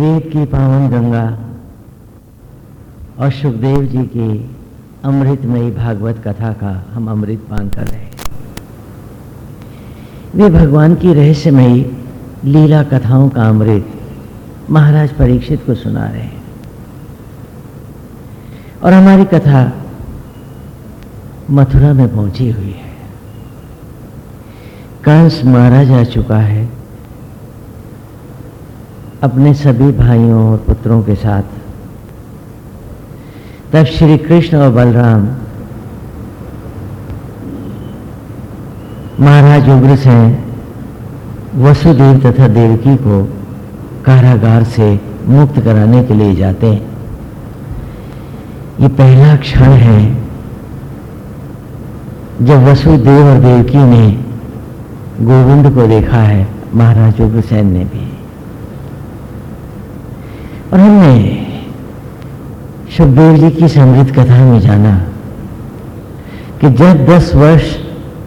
वेद की पावन गंगा और सुखदेव जी की अमृतमयी भागवत कथा का हम अमृत पान कर रहे हैं। वे भगवान की रहस्यमयी लीला कथाओं का अमृत महाराज परीक्षित को सुना रहे हैं। और हमारी कथा मथुरा में पहुँची हुई है। कंस मारा जा चुका है। अपने सभी भाइयों और पुत्रों के साथ। तब श्री कृष्ण और बलराम महाराज उग्रसेन वसुदेव तथा देवकी को कारागार से मुक्त कराने के लिए जाते हैं। ये पहला क्षण है जब वसुदेव और देवकी ने गोविंद को देखा है, महाराज उग्रसेन ने भी। और हमने सुखदेव जी की समृद्ध कथा में जाना कि जब दस वर्ष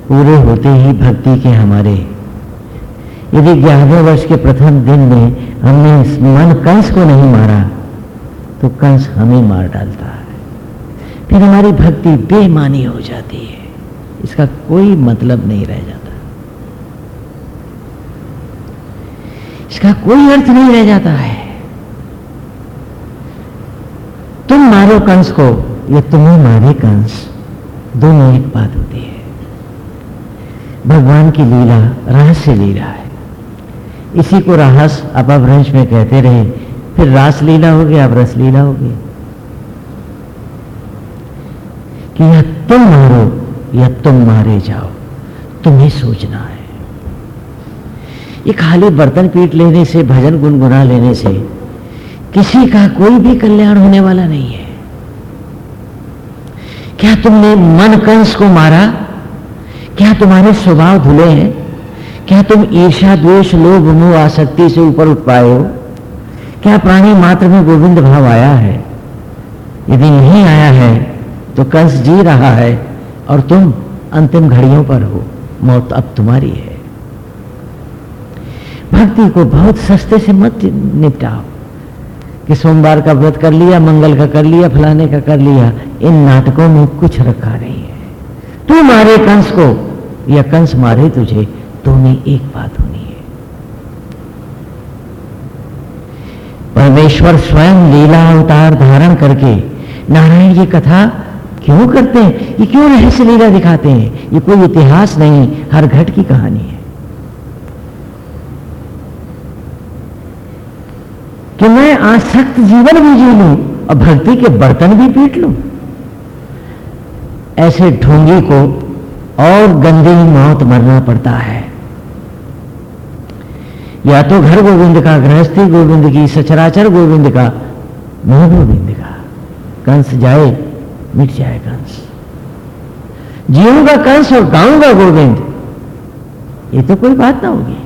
पूरे होते ही भक्ति के हमारे, यदि ग्यारहवें वर्ष के प्रथम दिन में हमने मन कंस को नहीं मारा तो कंस हमें मार डालता है। फिर हमारी भक्ति बेमानी हो जाती है। इसका कोई मतलब नहीं रह जाता। इसका कोई अर्थ नहीं रह जाता है। तुम मारो कंस को। या तुम्हें मारे कंस। दोनों एक बात होती है। भगवान की लीला, रहस्य लीला है। इसी को रहस अपभ्रंश में कहते रहे, फिर रास लीला हो गया अब रस लीला हो गई। कि या तुम मारो या तुम मारे जाओ, तुम्हें सोचना है। ये खाली बर्तन पीट लेने से, भजन गुनगुना लेने से किसी का कोई भी कल्याण होने वाला नहीं है। क्या तुमने मन कंस को मारा? क्या तुम्हारे स्वभाव धुले हैं? क्या तुम ईर्षा द्वेष, लोभ, मोह, आसक्ति से ऊपर उठ पाए हो? क्या प्राणी मात्र में गोविंद भाव आया है? यदि नहीं आया है तो कंस जी रहा है और तुम अंतिम घड़ियों पर हो। मौत अब तुम्हारी है। भक्ति को बहुत सस्ते से मत निपटाओ। कि सोमवार का व्रत कर लिया, मंगल का कर लिया, फलाने का कर लिया, इन नाटकों में कुछ रखा नहीं है। तू मारे कंस को, या कंस मारे तुझे दोनों एक बात होनी है। परमेश्वर स्वयं लीला अवतार धारण करके नारायण की कथा क्यों करते हैं? ये क्यों रहस्य लीला दिखाते हैं? ये कोई इतिहास नहीं, हर घट की कहानी है। कि मैं आसक्त जीवन भी जी लू और भक्ति के बर्तन भी पीट लू। ऐसे ढोंगी को और गंदी मौत मरना पड़ता है। या तो घर गोविंद का गृहस्थी गोविंद की, सचराचर गोविंद का, मोह गोविंद का। कंस जाए, मिट जाए कंस। जीऊँगा कंस और गाऊँगा गोविंद। ये तो कोई बात ना होगी।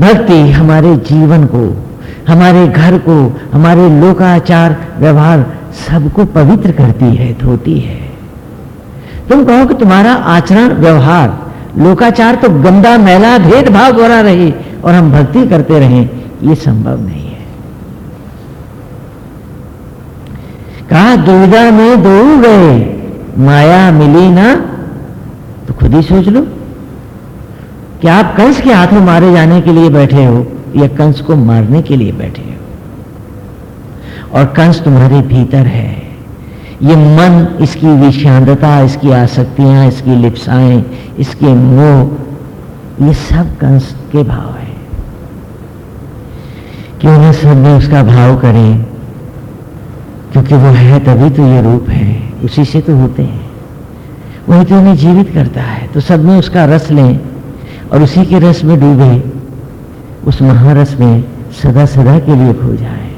भक्ति हमारे जीवन को, हमारे घर को, हमारे लोकाचार व्यवहार सबको पवित्र करती है, धोती है। तुम कहो कि तुम्हारा आचरण, व्यवहार, लोकाचार तो गंदा, मैला, भेदभाव द्वारा रहे और हम भक्ति करते रहे, ये संभव नहीं है। कहा, दुविधा में दो गए माया मिली ना तो खुद ही सोच लो। कि आप कंस के हाथों मारे जाने के लिए बैठे हो या कंस को मारने के लिए बैठे हो? और कंस तुम्हारे भीतर है। ये मन, इसकी विषांतता इसकी आसक्तियाँ, इसकी लिप्साएँ, इसके मोह, ये सब कंस के भाव है। क्यों ना सब में उसका भाव करें? क्योंकि वो है तभी तो ये रूप है। उसी से तो होते हैं। वही तो उन्हें जीवित करता है तो सब में उसका रस लें। और उसी के रस में डूबे, उस महारस में सदा सदा के लिए खो जाए।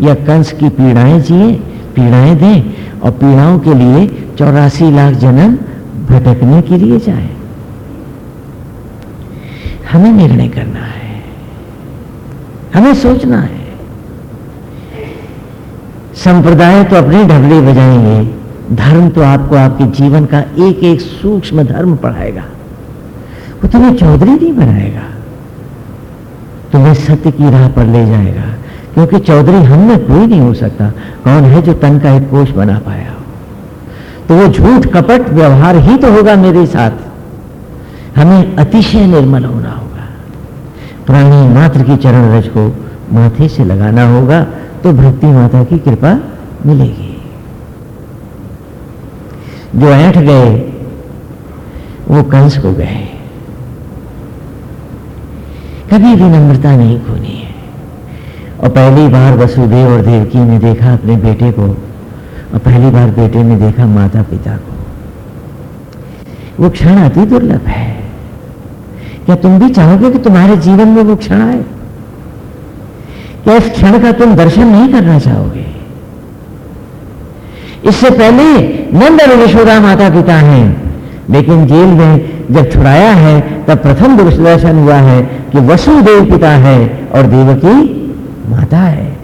या कंस की पीड़ाएँ जिए, पीड़ाएँ दें और पीड़ाओं के लिए चौरासी लाख जन्म भटकने के लिए जाए। हमें निर्णय करना है। हमें सोचना है। संप्रदाय तो अपने ढबली बजाएँगे, धर्म तो आपको आपके जीवन का एक एक सूक्ष्म धर्म पढ़ाएगा। वो तुम्हें चौधरी नहीं बनाएगा। तुम्हें सत्य की राह पर ले जाएगा, क्योंकि चौधरी हम में कोई नहीं हो सकता। कौन है जो तन का एक कोष बना पाया हो? तो वो झूठ कपट व्यवहार ही तो होगा मेरे साथ। हमें अतिशय निर्मल होना होगा। प्राणी मात्र की चरण रज को माथे से लगाना होगा तो भक्ति माता की कृपा मिलेगी। जो ऐठ गए, वो कंस हो गए। कभी भी नम्रता नहीं खोनी है। और पहली बार वसुदेव और देवकी ने देखा अपने बेटे को और पहली बार बेटे ने देखा माता पिता को। वो क्षण अति दुर्लभ है। क्या तुम भी चाहोगे कि तुम्हारे जीवन में वो क्षण आए? क्या इस क्षण का तुम दर्शन नहीं करना चाहोगे? इससे पहले नंद और यशोदा माता पिता हैं, लेकिन जेल में जब छुड़ाया है, तब प्रथम दर्शन हुआ है कि वसुदेव पिता है और देवकी माता है।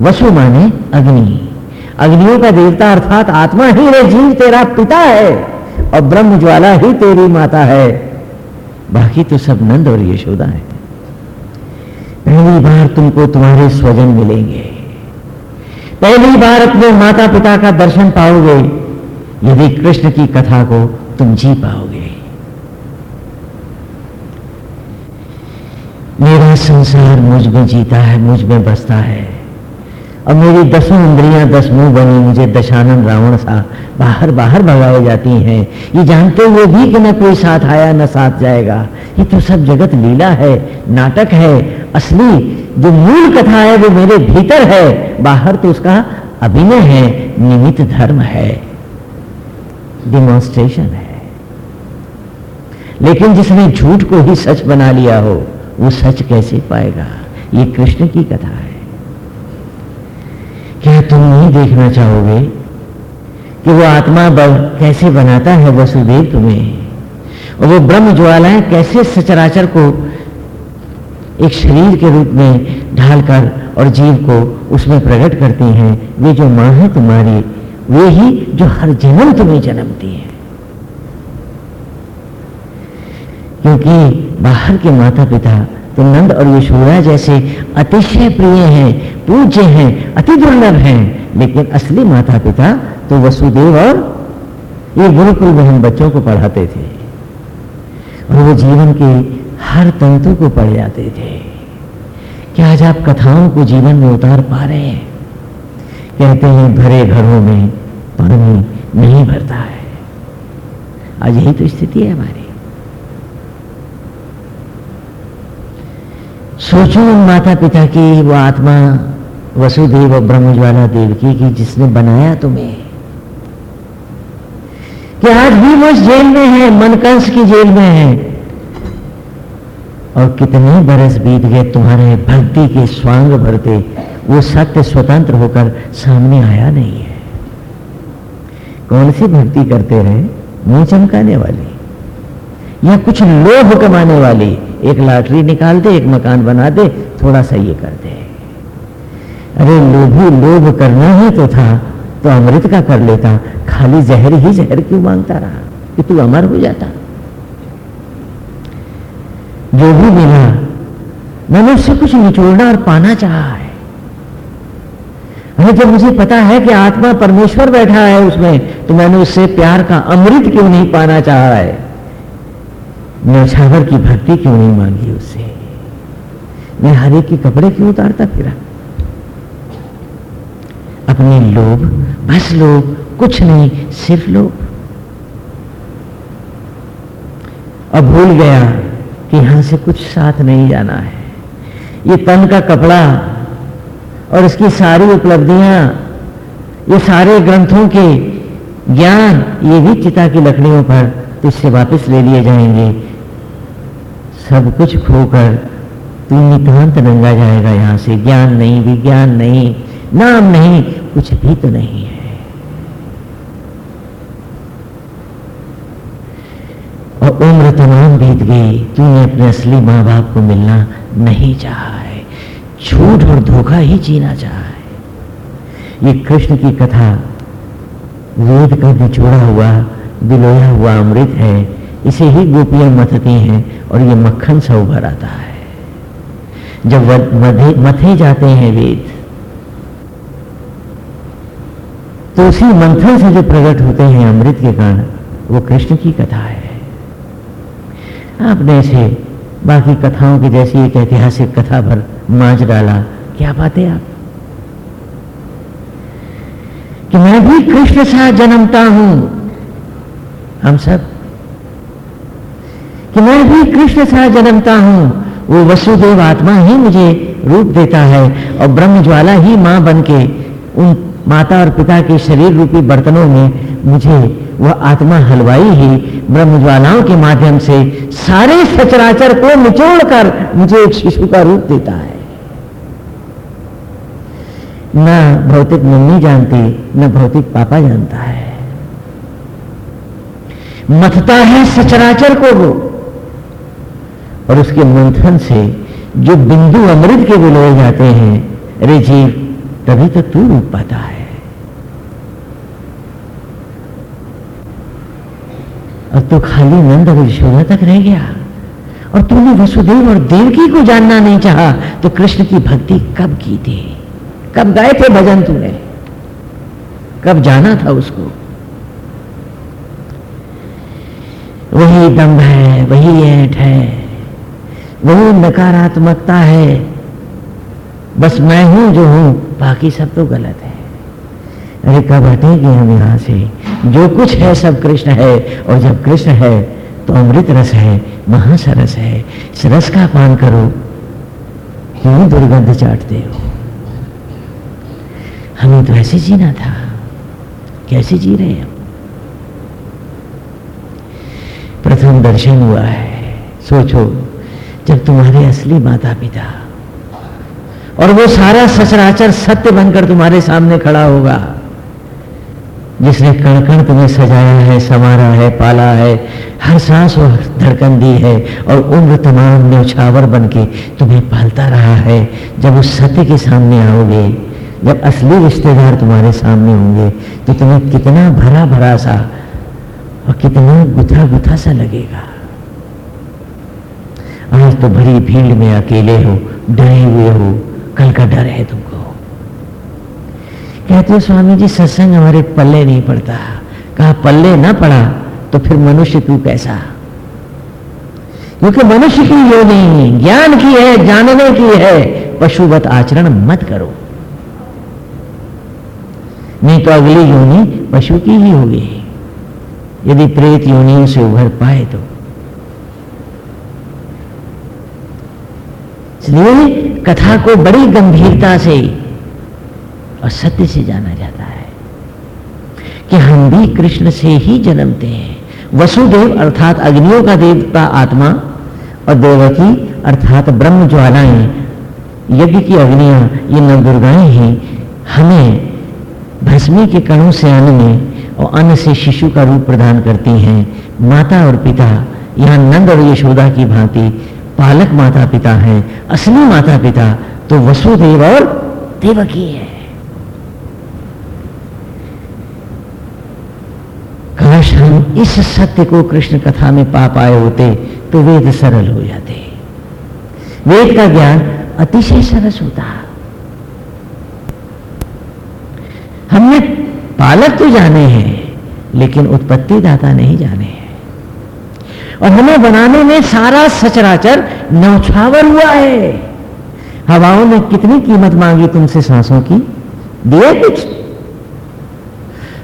वसु माने अग्नि। अग्नियों का देवता अर्थात आत्मा ही रे जीव तेरा पिता है और ब्रह्म ज्वाला ही तेरी माता है। बाकी तो सब नंद और यशोदा है। पहली बार तुमको तुम्हारे स्वजन मिलेंगे। पहली बार अपने माता पिता का दर्शन पाओगे। यदि कृष्ण की कथा को तुम जी पाओगे। मेरा संसार मुझमें जीता है, मुझमें बसता है। और मेरी दसों इंद्रियाँ दस मुँह बनी, मुझे दशानन रावण सा बाहर बाहर भगाए जाती हैं। ये जानते हुए भी कि न कोई साथ आया, न साथ जाएगा। ये तो सब जगत लीला है, नाटक है। असली जो मूल कथा है, वो मेरे भीतर है। बाहर तो उसका अभिनय है, निमित्त धर्म है। डिमॉन्स्ट्रेशन है। लेकिन जिसने झूठ को ही सच बना लिया हो वो सच कैसे पाएगा? ये कृष्ण की कथा है। क्या तुम नहीं देखना चाहोगे कि वो आत्मा कैसे बनाता है वसुदेव तुम्हें? और वो ब्रह्म ज्वालाएँ कैसे सचराचर को एक शरीर के रूप में ढालकर और जीव को उसमें प्रकट करती हैं? वे जो माँ है तुम्हारी वे ही जो हर जन्म तुम्हें जन्मती है। क्योंकि बाहर के माता पिता तो नंद और यशोदा जैसे अतिशय प्रिय हैं, पूज्य हैं, अति दुर्लभ हैं, लेकिन असली माता पिता तो वसुदेव और ये गुरुकुल में हम बच्चों को पढ़ाते थे। और वो जीवन के हर तंतु को पढ़ जाते थे। क्या आज आप कथाओं को जीवन में उतार पा रहे हैं? कहते हैं, भरे घरों में पानी नहीं भरता है। आज यही तो स्थिति है हमारी। सोचो उन माता पिता की वो आत्मा वसुदेव और ब्रह्मज्वाला देवकी की जिसने बनाया तुम्हें। कि आज भी वो जेल में है, मनकंस की जेल में है। और कितने बरस बीत गए तुम्हारे भक्ति के स्वांग भरते, वो सत्य स्वतंत्र होकर सामने आया नहीं है। कौन सी भक्ति करते रहे? मुँह चमकाने वाली या कुछ लोभ कमाने वाली? एक लॉटरी निकाल दे, एक मकान बना दे थोड़ा सा ये कर दे। अरे लोभी लोभ करना ही तो था तो अमृत का कर लेता, खाली जहर ही जहर क्यों माँगता रहा? कि तू अमर हो जाता। जो भी मिला मैंने उससे कुछ निचोड़ना और पाना चाहा है। अरे जब मुझे पता है कि आत्मा परमेश्वर बैठा है उसमें तो मैंने उससे प्यार का अमृत क्यों नहीं पाना चाहा है? न्यौछावर की भक्ति क्यों नहीं मांगी उसे? मैं हरे के कपड़े क्यों उतारता फिरा? अपने लोभ, बस लोभ, कुछ नहीं, सिर्फ़ लोभ। अब भूल गया कि यहाँ से कुछ साथ नहीं जाना है। ये तन का कपड़ा और इसकी सारी उपलब्धियाँ, ये सारे ग्रंथों के ज्ञान, ये भी चिता की लकड़ियों पर तो इससे वापस ले लिए जाएँगे। सब कुछ खोकर तू नितान्त नंगा जाएगा यहाँ से। ज्ञान नहीं, विज्ञान नहीं, नाम नहीं, कुछ भी तो नहीं है। और उम्र तमाम बीत गई, तूने अपने असली माँ बाप को मिलना नहीं चाहा है। झूठ और धोखा ही जीना चाहा है। ये कृष्ण की कथा वेद का निचोड़ा हुआ बिलोया हुआ अमृत है। इसे ही गोपियाँ मथती हैं। और ये मक्खन सा उभर आता है। जब मधे मथे जाते हैं वेद तो उसी मंथन से जो प्रकट होते हैं अमृत के कारण, वो कृष्ण की कथा है। आपने इसे बाकी कथाओं की जैसी एक ऐतिहासिक कथा भर मांझ डाला, क्या बातें आप? कि मैं भी कृष्ण सा जन्मता हूँ। हम सब कि मैं भी कृष्ण सा जन्मता हूँ। वो वसुदेव आत्मा ही मुझे रूप देता है और ब्रह्म ज्वाला ही माँ बन के उन माता और पिता के शरीर रूपी बर्तनों में मुझे वह आत्मा हलवाई ही ब्रह्म ज्वालाओं के माध्यम से सारे सचराचर को निचोड़ कर मुझे एक शिशु का रूप देता है। न भौतिक मम्मी जानती, न भौतिक पापा जानता है। मथता है सचराचर को वो। और उसके मंथन से जो बिंदु अमृत के विलोए जाते हैं, अरे जीव, तभी तो तू रूप पाता है। अब तो खाली नंद और यशोदा तक रह गया। और तूने वसुदेव और देवकी को जानना नहीं चाहा तो कृष्ण की भक्ति कब की थी? कब गाए थे भजन तूने? कब जाना था उसको? वही दम्भ है, वही ऐठ है। वही नकारात्मकता है। बस मैं हूँ जो हूँ, बाकी सब तो गलत है। अरे, कब हटेंगे हम यहाँ से? जो कुछ है सब कृष्ण है, और जब कृष्ण है तो अमृत रस है, महासरस है। इस रस का पान करो, क्यों दुर्गंध चाटते हो? हमें तो ऐसे जीना था। कैसे जी रहे हम? प्रथम दर्शन हुआ है। सोचो जब तुम्हारे असली माता पिता और वो सारा सचराचर सत्य बनकर तुम्हारे सामने खड़ा होगा, जिसने कण कण तुम्हें सजाया है, संवारा है, पाला है, हर सांस वो धड़कन दी है और उम्र तमाम न्यौछावर बन के तुम्हें पालता रहा है। जब उस सत्य के सामने आओगे, जब असली रिश्तेदार तुम्हारे सामने होंगे तो तुम्हें कितना भरा भरा सा और कितना गुथा गुथा सा लगेगा। आज तो भरी भीड़ में अकेले हो, डरे हुए हो, कल का डर है तुमको। कहते हो स्वामी जी सत्संग हमारे पल्ले नहीं पड़ता। कहा, पल्ले ना पड़ा तो फिर मनुष्य तू कैसा? क्योंकि मनुष्य की योनि ज्ञान की है, जानने की है। पशुवत आचरण मत करो। नहीं तो अगली योनि पशु की ही होगी। यदि प्रेत योनियों से उभर पाए तो। इसलिए कथा को बड़ी गंभीरता से और सत्य से जाना जाता है कि हम भी कृष्ण से ही जन्मते हैं। वसुदेव अर्थात अग्नियों का देवता आत्मा और देवकी अर्थात ब्रह्म ज्वालाएँ, यज्ञ की अग्नियाँ, ये नवदुर्गाएँ हैं। हमें भस्मी के कणों से अन्न में और अन्न से शिशु का रूप प्रदान करती हैं। माता और पिता, यहाँ नंद और यशोदा की भांति पालक माता पिता हैं, असली माता पिता तो वसुदेव और देवकी है। काश हम इस सत्य को कृष्ण कथा में पा पाए होते तो वेद सरल हो जाते। वेद का ज्ञान अतिशय सरस होता। हमने पालक तो जाने हैं, लेकिन उत्पत्ति दाता नहीं जाने हैं। और हमें बनाने में सारा सचराचर नौछावर हुआ है। हवाओं ने कितनी कीमत मांगी तुमसे सांसों की? दिए कुछ।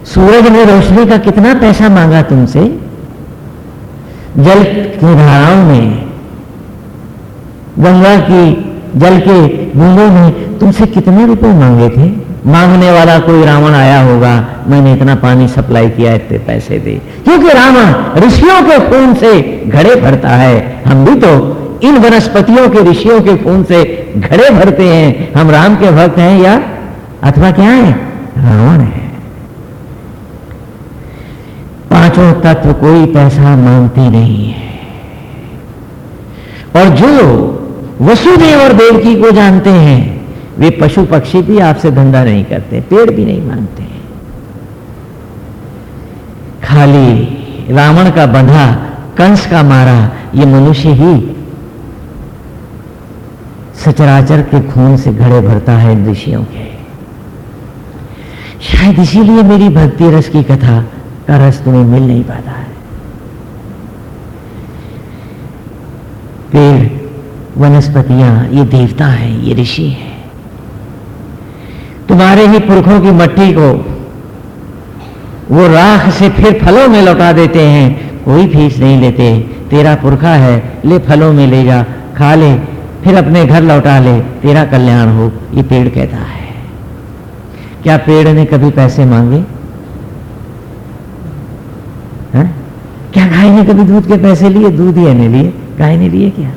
सूरज ने रोशनी का कितना पैसा मांगा तुमसे? जल की धाराओं में। गंगा की जल के बूंदों में तुमसे कितने रुपए मांगे थे? मांगने वाला कोई रावण आया होगा, मैंने इतना पानी सप्लाई किया, इतने पैसे दे। क्योंकि रावण ऋषियों के खून से घड़े भरता है, हम भी तो इन वनस्पतियों के ऋषियों के खून से घड़े भरते हैं। हम राम के भक्त हैं या अथवा क्या है? रावण है। पाँचों तत्व कोई पैसा मांगती नहीं है। और जो वसुदेव और देवकी को जानते हैं वे पशु पक्षी भी आपसे धंधा नहीं करते, पेड़ भी नहीं मांगते। खाली रावण का बंधा, कंस का मारा, ये मनुष्य ही सचराचर के खून से घड़े भरता है ऋषियों के। शायद इसीलिए मेरी भक्ति रस की कथा का रस तुम्हें मिल नहीं पाता है। पेड़ वनस्पतियाँ, ये देवता है, ये ऋषि हैं। तुम्हारे ही पुरखों की मट्टी को वो राख से फिर फलों में लौटा देते हैं। कोई फ़ीस नहीं लेते। तेरा पुरखा है, ले फलों में ले जा, खा ले, फिर अपने घर लौटा ले। तेरा कल्याण हो, ये पेड़ कहता है। क्या पेड़ ने कभी पैसे मांगे? है? क्या गाय ने कभी दूध के पैसे लिए? दूध ही ने लिए। गाय ने लिए क्या?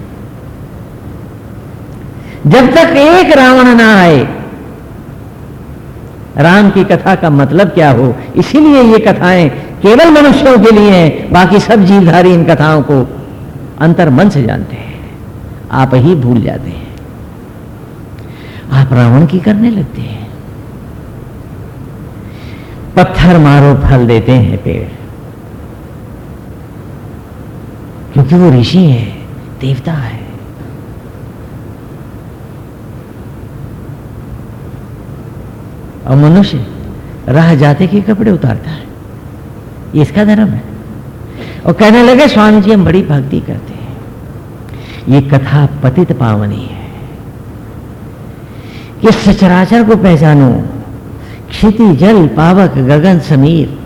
जब तक एक रावण ना आए राम की कथा का मतलब क्या हो? इसीलिए ये कथाएँ केवल मनुष्यों के लिए हैं, बाकी सब जीवधारी इन कथाओं को अंतर मन से जानते हैं। आप ही भूल जाते हैं। आप रावण की करने लगते हैं। पत्थर मारो, फल देते हैं पेड़। क्योंकि वो ऋषि है, देवता है। और मनुष्य राह जाते के कपड़े उतारता है। ये इसका धर्म है। और कहने लगे स्वामी जी हम बड़ी भक्ति करते हैं। ये कथा पतित पावनी है। कि सचराचर को पहचानो। क्षिति, जल, पावक, गगन, समीर,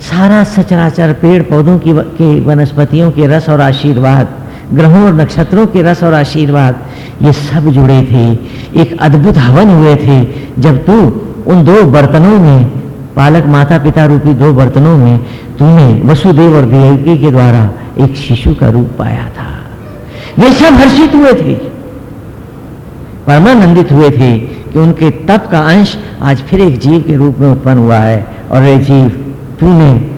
सारा सचराचर पेड़ पौधों की के वनस्पतियों के रस और आशीर्वाद, ग्रहों और नक्षत्रों के रस और आशीर्वाद ये सब जुड़े थे। एक अद्भुत हवन हुए थे, जब तू उन दो बर्तनों में, पालक माता पिता रूपी दो बर्तनों में, तूने वसुदेव और देवकी के द्वारा एक शिशु का रूप पाया था। वे सब हर्षित हुए थे। परमानंदित हुए थे कि उनके तप का अंश आज फिर एक जीव के रूप में उत्पन्न हुआ है और ये जीव तूने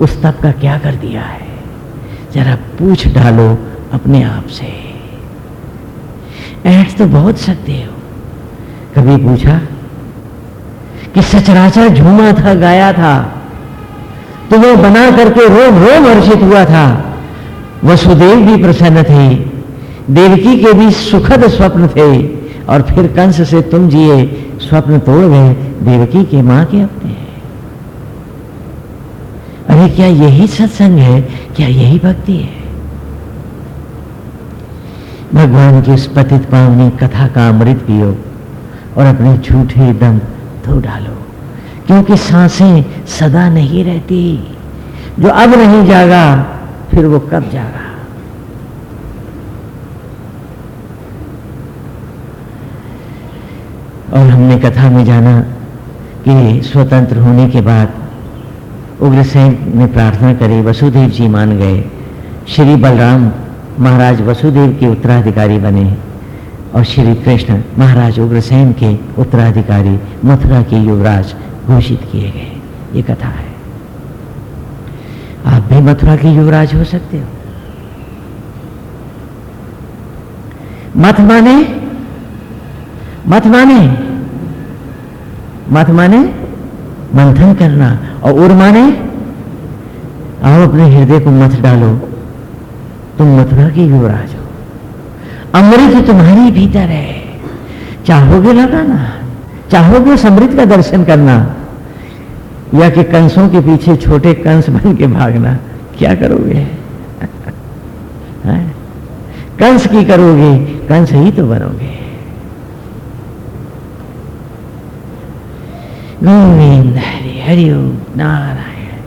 उस तप का क्या कर दिया है? जरा पूछ डालो अपने आप से। ऐठ तो बहुत सकते हो कभी पूछा कि सचराचर झूमा था, गाया था तो वो बना करके रोम रोम हर्षित हुआ था। वसुदेव भी प्रसन्न थे, देवकी के भी सुखद स्वप्न थे, और फिर कंस से तुम जिए स्वप्न तोड़ गए, देवकी के माँ के अपने अरे, क्या यही सत्संग है? क्या यही भक्ति है? भगवान की उस पतित पावनी कथा का अमृत पियो और अपने झूठे दम धो डालो, क्योंकि साँसें सदा नहीं रहती। जो अब नहीं जागा, फिर वो कब जागा? और हमने कथा में जाना कि स्वतंत्र होने के बाद उग्रसेन ने प्रार्थना करी, वसुदेव जी मान गए, श्री बलराम महाराज वसुदेव के उत्तराधिकारी बने और श्री कृष्ण महाराज उग्रसेन के उत्तराधिकारी मथुरा के युवराज घोषित किए गए। ये कथा है। आप भी मथुरा के युवराज हो सकते हो। मत माने मत माने मत माने, मंथन करना और उर माने, आओ अपने हृदय को मत डालो। तुम मथुरा के युवराज हो। अमृत तुम्हारी भीतर है। चाहोगे लगाना? चाहोगे समृद्ध का दर्शन करना? या कि कंसों के पीछे छोटे कंस बन के भागना? क्या करोगे? कंस की करोगे, कंस ही तो बनोगे। गोविंद हरि हरि नारायण।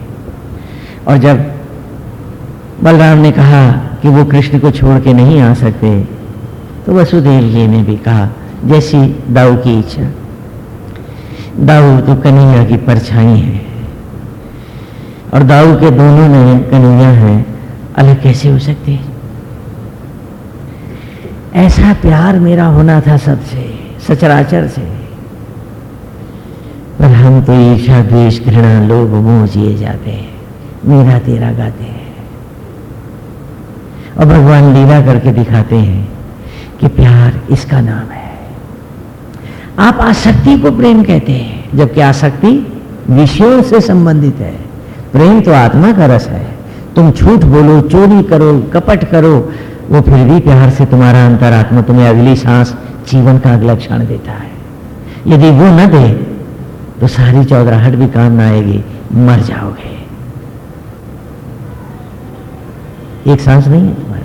और जब बलराम ने कहा कि वो कृष्ण को छोड़ के नहीं आ सकते। तो वसुदेव जी ने भी कहा, जैसी दाऊ की इच्छा। दाऊ तो कन्हैया की परछाई है। और दाऊ के दोनों में कन्हैया है, अलग कैसे हो सकते ऐसा प्यार मेरा होना था सबसे, सचराचर से। पर हम तो ईर्षा, द्वेष, घृणा, लोभ, मोह जिए जाते हैं। मेरा तेरा गाते हैं। और भगवान लीला करके दिखाते हैं कि प्यार इसका नाम है। आप आसक्ति को प्रेम कहते हैं, जबकि आसक्ति विषयों से संबंधित है। प्रेम तो आत्मा का रस है। तुम झूठ बोलो, चोरी करो, कपट करो, वो फिर भी प्यार से तुम्हारा अंतरात्मा तुम्हें अगली सांस, जीवन का अगला क्षण देता है। यदि वो न दे तो सारी चौधराहट भी काम ना आएगी, मर जाओगे। एक सांस नहीं है तुम्हारे।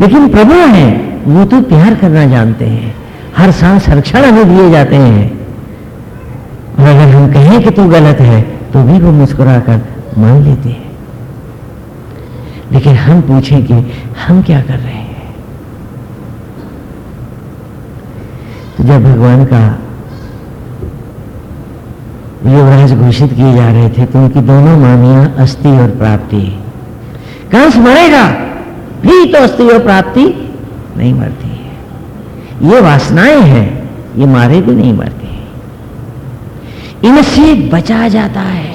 लेकिन प्रभु है, वो तो प्यार करना जानते हैं। हर सांस हर क्षण हमें दिए जाते हैं। और अगर हम कहें कि तू गलत है तो भी वो मुस्कुराकर मान लेते हैं। लेकिन हम पूछें कि हम क्या कर रहे हैं? तो जब भगवान का युवराज घोषित किए जा रहे थे तो उनकी दोनों मामियाँ अस्थि और प्राप्ति। कंस मरेगा, भी तो और प्राप्ति नहीं मरती है। ये वासनाएँ हैं, ये मारे भी नहीं मरती इनसे बचा जाता है।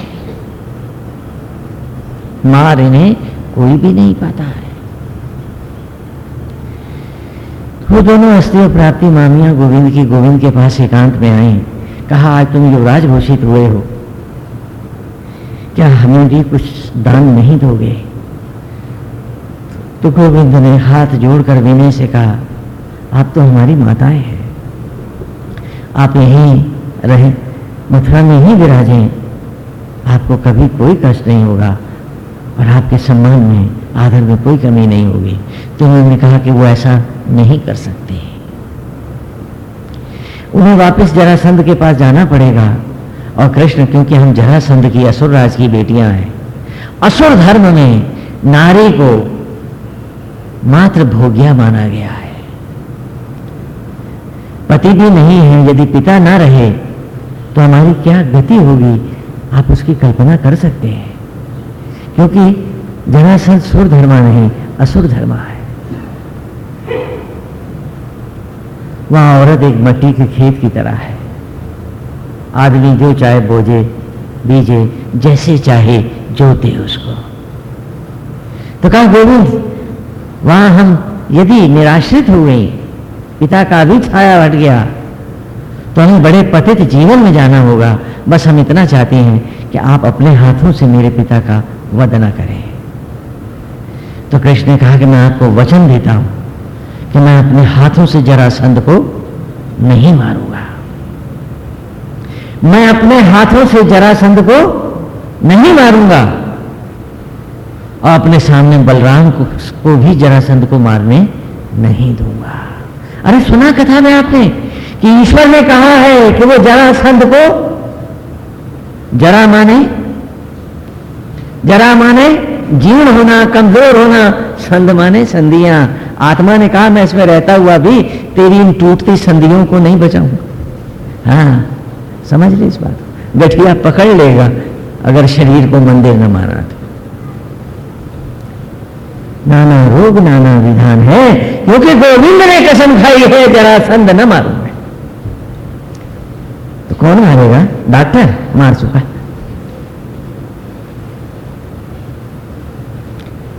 मार इन्हें कोई भी नहीं पाता है। वो दोनों और प्राप्ति मामिया गोविंद की, गोविंद के पास एकांत में आई। कहा, आज तुम युवराज घोषित हुए हो। क्या हमें भी कुछ दान नहीं दोगे? तो गोविंद ने हाथ जोड़कर विनय से कहा, आप तो हमारी माताएँ हैं। आप यहीं रहे, मथुरा में ही विराजें। आपको कभी कोई कष्ट नहीं होगा और आपके सम्मान में आदर में कोई कमी नहीं होगी। तो उन्होंने कहा कि वो ऐसा नहीं कर सकते। उन्हें वापस जरासंध के पास जाना पड़ेगा और कृष्ण, क्योंकि हम जरासंध की असुर राज की बेटियाँ हैं, असुर धर्म में नारी को मात्र भोग्या माना गया है। पति भी नहीं है, यदि पिता ना रहे तो हमारी क्या गति होगी? आप उसकी कल्पना कर सकते हैं। क्योंकि जरासंध सुर धर्मा नहीं, असुर धर्मा है। वहाँ औरत एक मट्टी के खेत की तरह है। आदमी जो चाहे बोझे, बीजे, जैसे चाहे, जोते उसको। तो कहा, गोविंद वहाँ हम यदि निराश्रित हो गए, पिता का भी छाया हट गया तो हमें बड़े पतित जीवन में जाना होगा। बस हम इतना चाहते हैं कि आप अपने हाथों से मेरे पिता का वध करें। तो कृष्ण ने कहा कि मैं आपको वचन देता हूँ कि मैं अपने हाथों से जरासंध को नहीं मारूँगा। मैं अपने हाथों से जरासंध को नहीं मारूँगा। और अपने सामने बलराम को, को भी जरासंध को मारने नहीं दूँगा। अरे सुना कथा में आपने कि ईश्वर ने कहा है कि वो जरासंध को जरा माने जरा माने जीर्ण होना कमज़ोर होना संध माने संधियाँ। आत्मा ने कहा मैं इसमें रहता हुआ भी तेरी इन टूटती संधियों को नहीं बचाऊँगा। हाँ समझ ली इस बात गठिया पकड़ लेगा अगर शरीर को मंदिर न माना तो। नाना रोग, नाना विधान है। क्योंकि गोविंद ने कसम खाई है, जरा संध न मारूँगा तो कौन मारेगा? डॉक्टर मार चुका।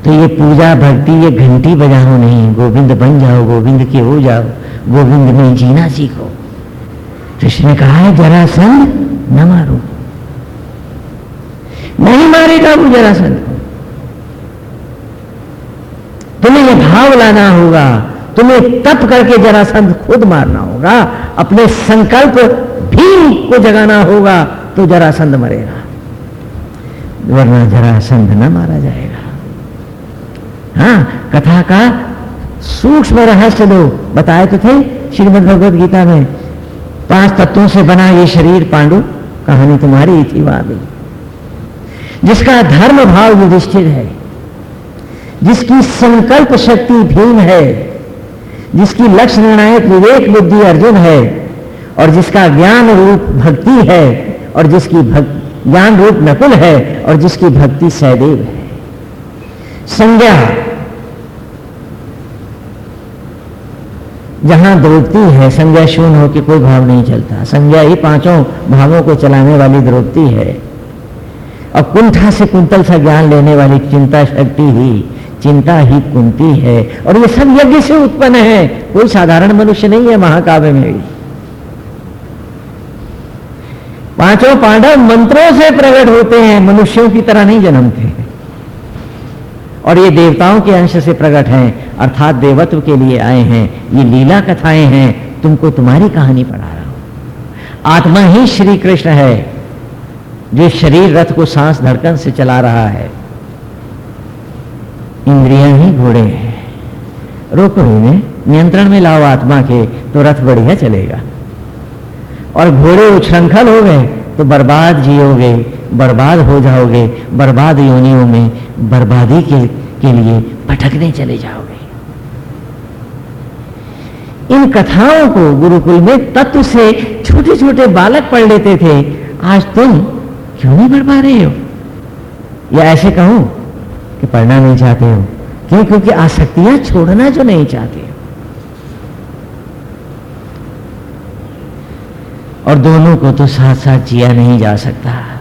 तो ये पूजा भक्ति, ये घंटी बजाओ नहीं। गोविंद बन जाओ, गोविंद के हो जाओ। गोविंद में जीना सीखो। कृष्ण ने कहा है जरासंध न मारो। नहीं मारेगा वो जरासंध तुम्हें ये भाव लाना होगा। तुम्हें तप करके जरासंध खुद मारना होगा। अपने संकल्प भीम को जगाना होगा तो जरासंध मरेगा। वरना जरासंध न मारा जाएगा। हाँ कथा का सूक्ष्म रहस्य दो बताए तो थे श्रीमद भगवत गीता में। पाँच तत्वों से बना ये शरीर पांडु, कहानी तुम्हारी थी वादी। जिसका धर्म भाव युधिष्ठिर है। जिसकी संकल्प शक्ति भीम है, जिसकी लक्ष्य निर्णायक विवेक बुद्धि अर्जुन है, और जिसका ज्ञान रूप भक्ति है, और जिसकी ज्ञान रूप नकुल है, और जिसकी भक्ति सहदेव है। संज्ञा, जहाँ द्रौपदी है, संज्ञा शून्य हो के कोई भाव नहीं चलता। संज्ञा ही पाँचों भावों को चलाने वाली द्रौपदी है। और कुंठा से कुंतल सा ज्ञान लेने वाली चिंता शक्ति ही चिंता ही कुंती है। और ये सब यज्ञ से उत्पन्न है। कोई साधारण मनुष्य नहीं है महाकाव्य में भी। पाँचों पांडव मंत्रों से प्रकट होते हैं, मनुष्यों की तरह नहीं जन्मते और ये देवताओं के अंश से प्रकट हैं, अर्थात देवत्व के लिए आए हैं। ये लीला कथाएँ हैं, तुमको तुम्हारी कहानी पढ़ा रहा हूँ। आत्मा ही श्री कृष्ण है, जो शरीर रथ को सांस धड़कन से चला रहा है। इंद्रियाँ ही घोड़े हैं। रोको इन्हें नियंत्रण में लाओ आत्मा के तो रथ बढ़िया चलेगा। और घोड़े उच्छृंखल हो गए तो बर्बाद जियोगे बर्बाद हो जाओगे बर्बाद योनियों में बर्बादी के, के लिए भटकने चले जाओगे। इन कथाओं को गुरुकुल में तत्व से छोटे छोटे बालक पढ़ लेते थे। आज तुम क्यों नहीं पढ़ पा रहे हो? या ऐसे कहूँ कि पढ़ना नहीं चाहते हो? क्यों? क्योंकि आसक्तियाँ छोड़ना जो नहीं चाहते। और दोनों को तो साथ साथ जिया नहीं जा सकता।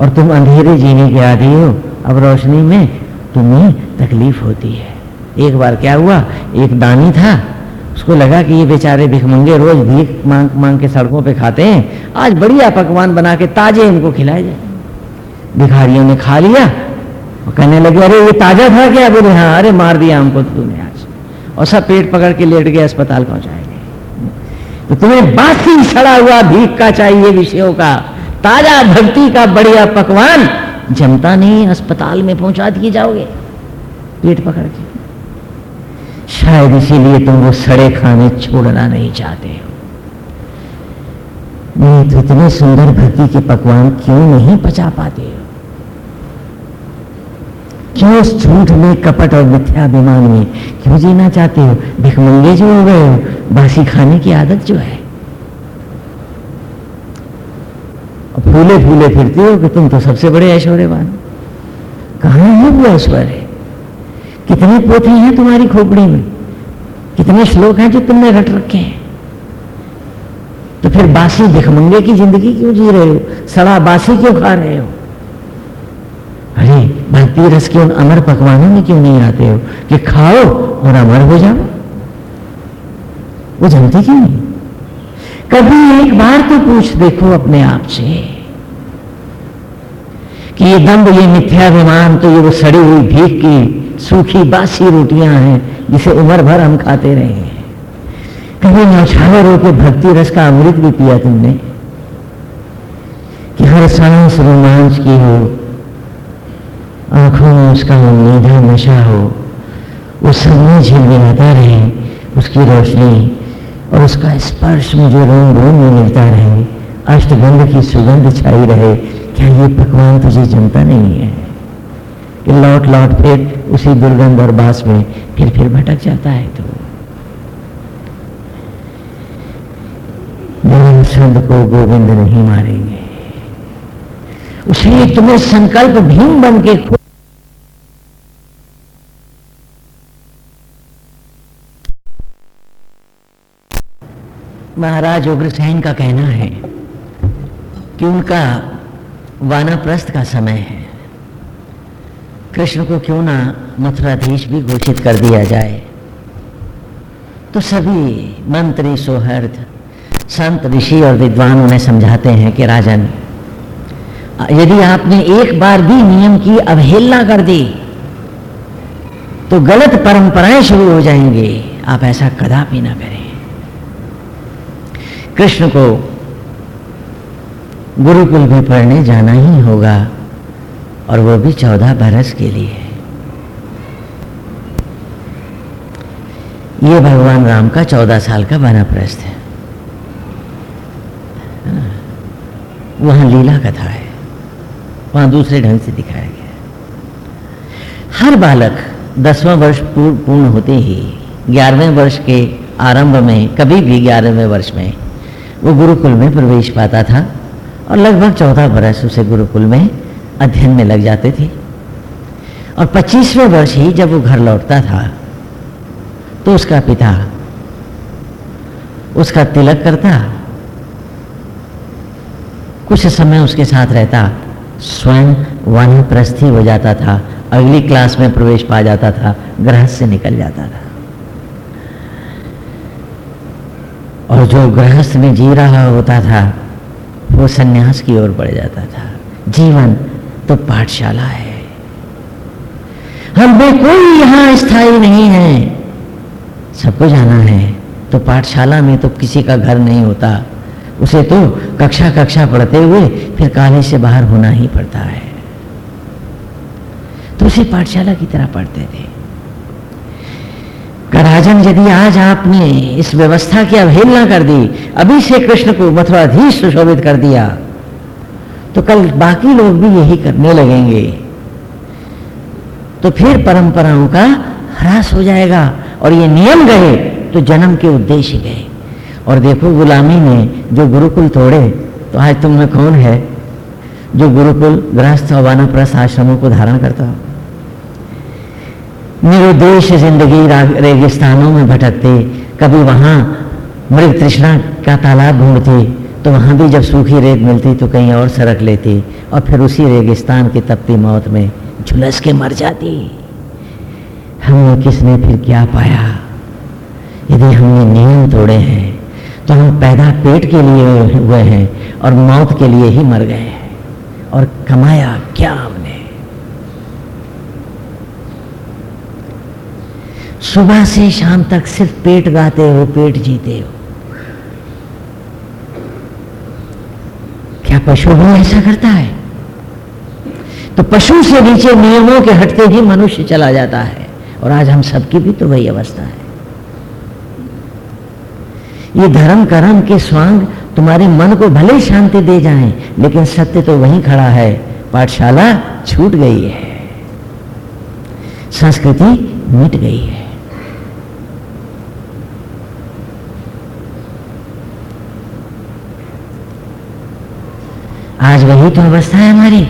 और तुम अंधेरे जीने के आदि हो, अब रोशनी में तुम्हें तकलीफ़ होती है। एक बार क्या हुआ? एक दानी था। उसको लगा कि ये बेचारे भिखमंगे रोज भीख मांग मांग के सड़कों पे खाते हैं। आज बढ़िया पकवान बना के ताजे इनको खिलाए जाए। भिखारियों ने खा लिया और कहने लगे, अरे, ये ताज़ा था क्या? बोले हाँ अरे, मार दिया हमको तो तूने आज। और सब पेट पकड़ के लेट गए अस्पताल पहुँचाए गए। तो तुम्हें बासी सड़ा हुआ भीख का चाहिए विषयों का, ताज़ा भक्ति का बढ़िया पकवान जमता नहीं अस्पताल में पहुँचा दिए जाओगे, पेट पकड़ के। शायद इसीलिए तुम वो सड़े खाने छोड़ना नहीं चाहते हो। नहीं तो इतने सुंदर भक्ति के पकवान क्यों नहीं पचा पाते हो? क्यों उस झूठ में, कपट और मिथ्या मिथ्याभिमान में क्यों जीना चाहते हो? भिखमंगे जो हो गए हो, बासी खाने की आदत जो है। फूले फूले फिरते हो कि तुम तो सबसे बड़े ऐश्वर्यवान कहा है वो ऐश्वर्य? कितने पोथी हैं तुम्हारी खोपड़ी में? कितने श्लोक हैं जो तुमने रट रखे हैं? तो फिर बासी भिखमंगे की ज़िंदगी क्यों जी रहे हो? सड़ा बासी क्यों खा रहे हो? अरे भक्ति रस के उन अमर पकवानों में क्यों नहीं आते हो? कि खाओ और अमर हो जाओ। वो जानते क्यों नहीं? कभी एक बार तो पूछ देखो अपने आप से कि ये दंड ये मिथ्याभिमान तो ये वो सड़ी हुई भीख की सूखी बासी रोटियाँ हैं, जिसे उम्र भर हम खाते रहे हैं। कभी नौछावर होकर भक्ति रस का अमृत भी पिया तुमने? कि हर सांस रोमांच की हो, आँखों में उसका नीधा नशा हो, वो सब में झिलमिलाता रहे, उसकी रोशनी और उसका स्पर्श मुझे रोम रोम में मिलता रहे, अष्टगंध की सुगंध छाई रहे, क्या ये पकवान तुझे जमता नहीं है? कि लौट लौट फिर उसी दुर्गंध और बास में फिर फिर भटक जाता है तो। छंद को गोविंद नहीं मारेंगे। उसे तुम्हें संकल्प भीम बन के महाराज उग्रसेन का कहना है कि उनका वानाप्रस्थ का समय है। कृष्ण को क्यों ना मथुराधीश भी घोषित कर दिया जाए? तो सभी मंत्री सोहर्थ संत, ऋषि और विद्वान उन्हें समझाते हैं कि राजन, यदि आपने एक बार भी नियम की अवहेलना कर दी तो गलत परंपराएँ शुरू हो जाएँगे। आप ऐसा कदापि ना करें। कृष्ण को गुरुकुल में पढ़ने जाना ही होगा। और वो भी चौदह बरस के लिए। ये भगवान राम का चौदह साल का वनप्रस्थ है। वहाँ लीला कथा है। वहाँ दूसरे ढंग से दिखाया गया हर बालक दसवां वर्ष पूर्ण होते ही ग्यारहवें वर्ष के आरंभ में, कभी भी ग्यारहवें वर्ष में, वो गुरुकुल में प्रवेश पाता था और लगभग चौदह बरस उसे गुरुकुल में अध्ययन में लग जाते थे। और पच्चीसवें वर्ष ही जब वो घर लौटता था तो उसका पिता उसका तिलक करता, कुछ समय उसके साथ रहता, स्वयं वन प्रस्थी हो जाता था, अगली क्लास में प्रवेश पा जाता था, गृहस्थ से निकल जाता था। और जो गृहस्थ में जी रहा होता था, वो सन्यास की ओर बढ़ जाता था। जीवन तो पाठशाला है। हम कोई यहाँ स्थायी नहीं है। सबको जाना है। तो पाठशाला में तो किसी का घर नहीं होता। उसे तो कक्षा कक्षा पढ़ते हुए फिर कॉलेज से बाहर होना ही पड़ता है। तो उसे पाठशाला की तरह पढ़ते थे। राजन, यदि आज आपने इस व्यवस्था की अवहेलना कर दी, अभी से कृष्ण को मथुराधीश सुशोभित कर दिया। तो कल बाकी लोग भी यही करने लगेंगे। तो फिर परंपराओं का ह्रास हो जाएगा और ये नियम गए तो जन्म के उद्देश्य गए। और देखो गुलामी में जो गुरुकुल तोड़े तो आज तुम में कौन है जो गुरुकुल गृहस्थ और वानप्रस्थ आश्रमों को धारण करता हो? निरुद्देश ज़िंदगी रेगिस्तानों में भटकते, कभी वहाँ मृग तृष्णा का तालाब ढूंढते तो वहाँ भी जब सूखी रेत मिलती तो कहीं और सड़क लेती और फिर उसी रेगिस्तान की तपती मौत में झुलस के मर जाती। हमने किसने फिर क्या पाया? यदि हमने नियम तोड़े हैं तो हम पैदा पेट के लिए हुए हैं और मौत के लिए ही मर गए हैं। और कमाया क्या हमने? सुबह से शाम तक सिर्फ़ पेट गाते हो, पेट जीते हो। क्या पशु भी ऐसा करता है? तो पशु से नीचे नियमों के हटते ही मनुष्य चला जाता है। और आज हम सबकी भी तो वही अवस्था है। ये धर्म कर्म के स्वांग तुम्हारे मन को भले शांति दे जाएँ, लेकिन सत्य तो वहीं खड़ा है। पाठशाला छूट गई है। संस्कृति मिट गई है। आज वही तो अवस्था है हमारी।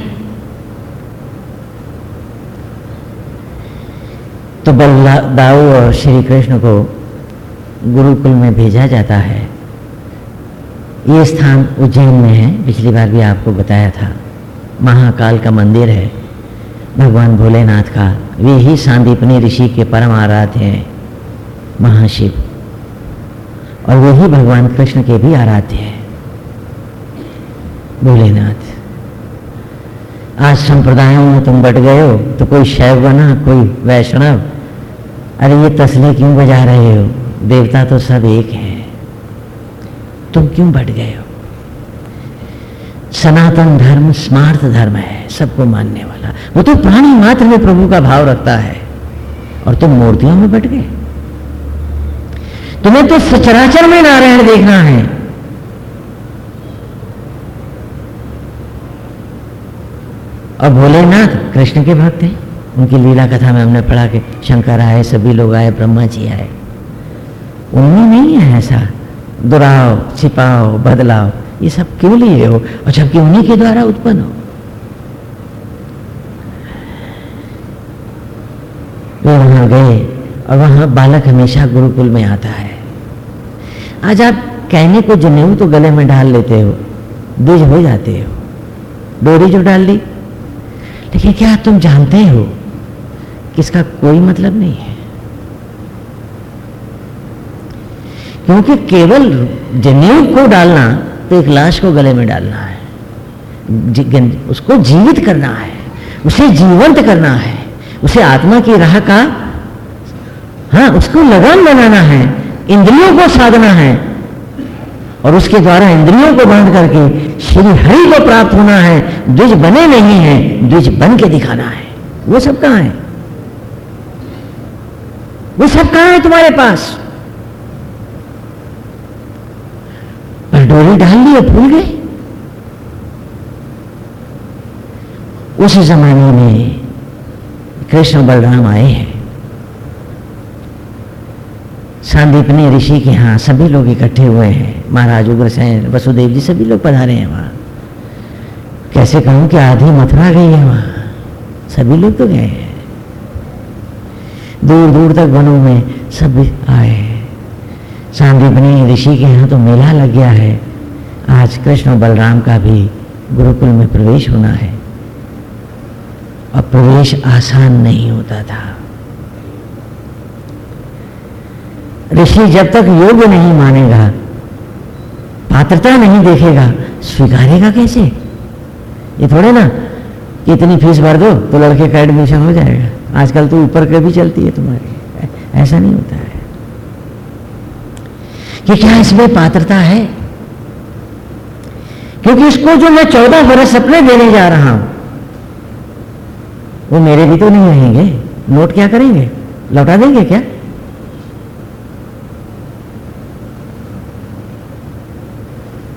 तो बलदाऊ और श्री कृष्ण को गुरुकुल में भेजा जाता है। ये स्थान उज्जैन में है, पिछली बार भी आपको बताया था। महाकाल का मंदिर है। भगवान भोलेनाथ का, वे ही सांदीपनी ऋषि के परम आराध्य हैं, महाशिव। और वही भगवान कृष्ण के भी आराध्य हैं। भोलेनाथ। आज संप्रदायों में तुम बट गए हो तो कोई शैव बना कोई वैष्णव, अरे ये तस्ले क्यों बजा रहे हो? देवता तो सब एक है। तुम क्यों बट गए हो? सनातन धर्म स्मार्थ धर्म है, सबको मानने वाला। वो तो प्राणी मात्र में प्रभु का भाव रखता है, और तुम मूर्तियों में बट गए। तुम्हें तो सचराचर में नारायण देखना है। और भोलेनाथ, कृष्ण के भक्त हैं। उनकी लीला कथा में हमने पढ़ा कि शंकर आए, सभी लोग आए, ब्रह्मा जी आए। उनमें नहीं है ऐसा, दुराव छिपाओ बदलाव, ये सब क्यों लिए हो? और जबकि उन्हीं के द्वारा उत्पन्न हो। वे वहाँ गए और वहाँ बालक हमेशा गुरुकुल में आता है। आज आप कहने को जनेऊ तो गले में डाल लेते हो बीज हो जाते हो। डोरी जो डाल दी लेकिन क्या तुम जानते हो कि इसका कोई मतलब नहीं है? क्योंकि केवल जनेऊ को डालना तो एक लाश को गले में डालना है। उसको जीवित करना है, उसे जीवंत करना है, उसे आत्मा की राह का हाँ उसको लगान बनाना है, इंद्रियों को साधना है, और उसके द्वारा इंद्रियों को बाँध करके श्री हरि को प्राप्त होना है द्विज बने नहीं है द्विज बन के दिखाना है। वो सब कहाँ है? वो सब कहाँ है तुम्हारे पास? पर डोरी डाल ली और भूल गए? उस जमाने में कृष्ण बलराम आए हैं। सांदीपनी ऋषि के यहाँ सभी लोग इकट्ठे हुए हैं। महाराज उग्रसेन, वसुदेव जी सभी लोग पधारे हैं वहाँ। कैसे कहूँ कि आधी मथुरा गई है वहाँ। सभी लोग तो गए हैं। दूर दूर तक वनों में सब आए हैं। सांदीपनी ऋषि के यहाँ तो मेला लग गया है। आज कृष्ण बलराम का भी गुरुकुल में प्रवेश होना है। और प्रवेश आसान नहीं होता था। ऋषि जब तक योग्य नहीं मानेगा, पात्रता नहीं देखेगा, स्वीकारेगा कैसे? ये थोड़े ना इतनी फ़ीस भर दो तो लड़के का एडमिशन हो जाएगा। आजकल तो ऊपर के भी चलती है तुम्हारी। ऐसा नहीं होता है। कि क्या इसमें पात्रता है? क्योंकि इसको जो मैं चौदह वर्ष अपने देने जा रहा हूँ, वो मेरे भी तो नहीं रहेंगे नोट क्या करेंगे? लौटा देंगे क्या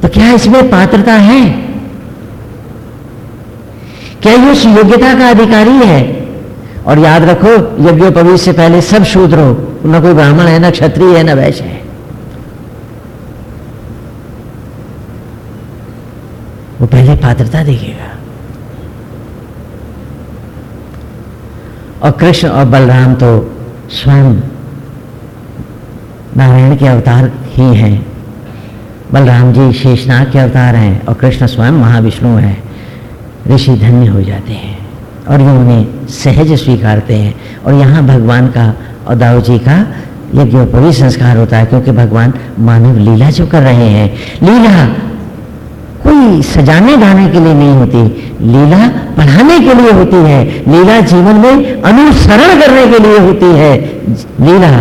तो क्या इसमें पात्रता है? क्या ये उस योग्यता का अधिकारी है? और याद रखो यज्ञोपवीत से पहले सब शूद्र हो, ना कोई ब्राह्मण है, ना क्षत्रिय है, ना वैश्य है। वो पहले पात्रता देखेगा। और कृष्ण और बलराम तो स्वयं नारायण के अवतार ही हैं। बलराम जी शेषनाग के अवतार हैं और कृष्ण स्वयं महाविष्णु हैं। ऋषि धन्य हो जाते हैं और ये उन्हें सहज स्वीकारते हैं। और यहाँ भगवान का और दाऊ जी का यज्ञोपवी संस्कार होता है क्योंकि भगवान मानव लीला जो कर रहे हैं। लीला कोई सजाने गाने के लिए नहीं होती, लीला पढ़ाने के लिए होती है, लीला जीवन में अनुसरण करने के लिए होती है। लीला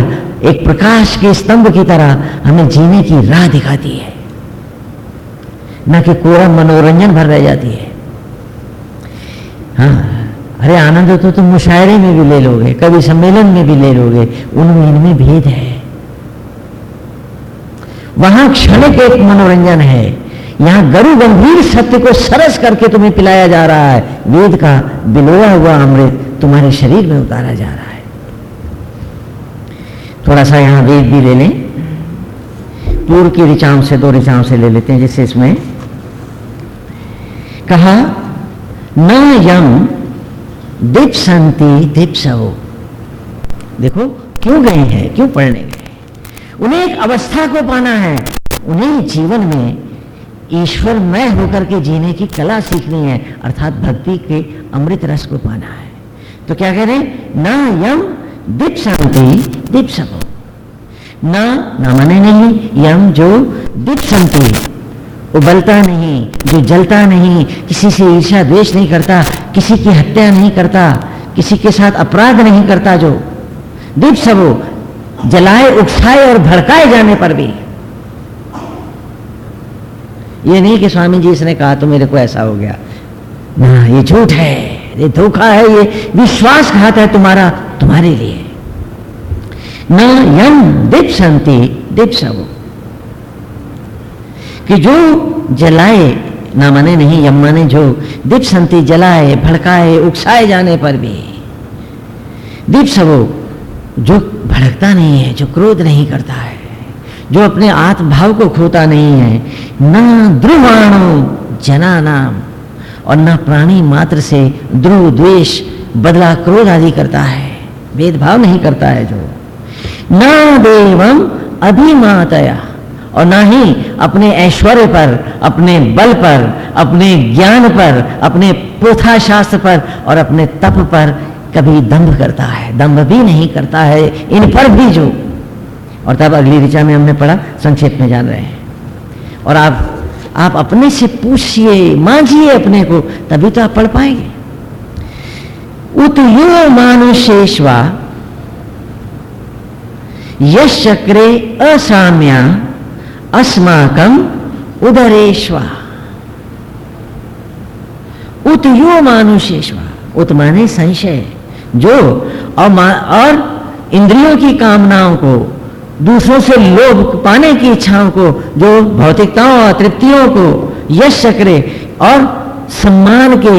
एक प्रकाश के स्तंभ की तरह हमें जीने की राह दिखाती है। न कि कोरा मनोरंजन भर रह जाती है। हाँ अरे आनंद तो तुम मुशायरे में भी ले लोगे, कभी सम्मेलन में भी ले लोगे, उनमें इनमें भेद है। वहाँ क्षण के एक मनोरंजन है। यहाँ गरु गंभीर सत्य को सरस करके तुम्हें पिलाया जा रहा है। वेद का बिलोया हुआ अमृत तुम्हारे शरीर में उतारा जा रहा है। थोड़ा सा यहाँ वेद भी ले लें। पूर्व की ऋचाओं से दो ऋचाओं से ले लेते हैं, जिससे इसमें कहा, न यम दीप सवो देखो, क्यों गए हैं, क्यों पढ़ने गए उन्हें एक अवस्था को पाना है। उन्हें जीवन में ईश्वर मैं होकर के जीने की कला सीखनी है, अर्थात भक्ति के अमृत रस को पाना है। तो क्या कह रहे ना यम दीप शांति दीप सबो ना ना मने नहीं, यम जो दीप शांति उबलता नहीं, जो जलता नहीं, किसी से ईर्षा द्वेष नहीं करता, किसी की हत्या नहीं करता, किसी के साथ अपराध नहीं करता जो। दीप सबो जलाए, उकसाए और भड़काए जाने पर भी। ये नहीं कि स्वामी जी इसने कहा तो मेरे को ऐसा हो गया। ना, ये झूठ है। ये धोखा है, ये विश्वासघात है तुम्हारा, तुम्हारे लिए। न यम दीप संति दीप सब कि जो जलाए, ना माने नहीं, यम माने जो, दीप संति जलाए, भड़काए, उकसाए जाने पर भी। दीप सबो जो भड़कता नहीं है, जो क्रोध नहीं करता है, जो अपने आत्मभाव को खोता नहीं है, न ध्रुवाणु जना नाम और ना प्राणी मात्र से ध्रुव द्वेष, बदला क्रोध आदि करता है, भेदभाव नहीं करता है जो। ना देवम अभिमातया और ना ही अपने ऐश्वर्य पर, अपने बल पर, अपने ज्ञान पर, अपने पोथा शास्त्र पर और अपने तप पर कभी दंभ करता है। दंभ भी नहीं करता है, इन पर भी जो। और तब अगली ऋचा में हमने पढ़ा, संक्षेप में जान रहे हैं। और आप आप अपने से पूछिए, मांझिए अपने को, तभी तो आप पढ़ पाएँगे। उत यो मानुषेश्वा यश चक्रे असाम्या अस्माकम उदरेश्वा उत यो मानुषेश्वा उत माने संशय। जो और, और इंद्रियों की कामनाओं को दूसरों से लोभ पाने की इच्छाओं को जो भौतिकताओं और तृप्तियों को यश चक्रे और सम्मान के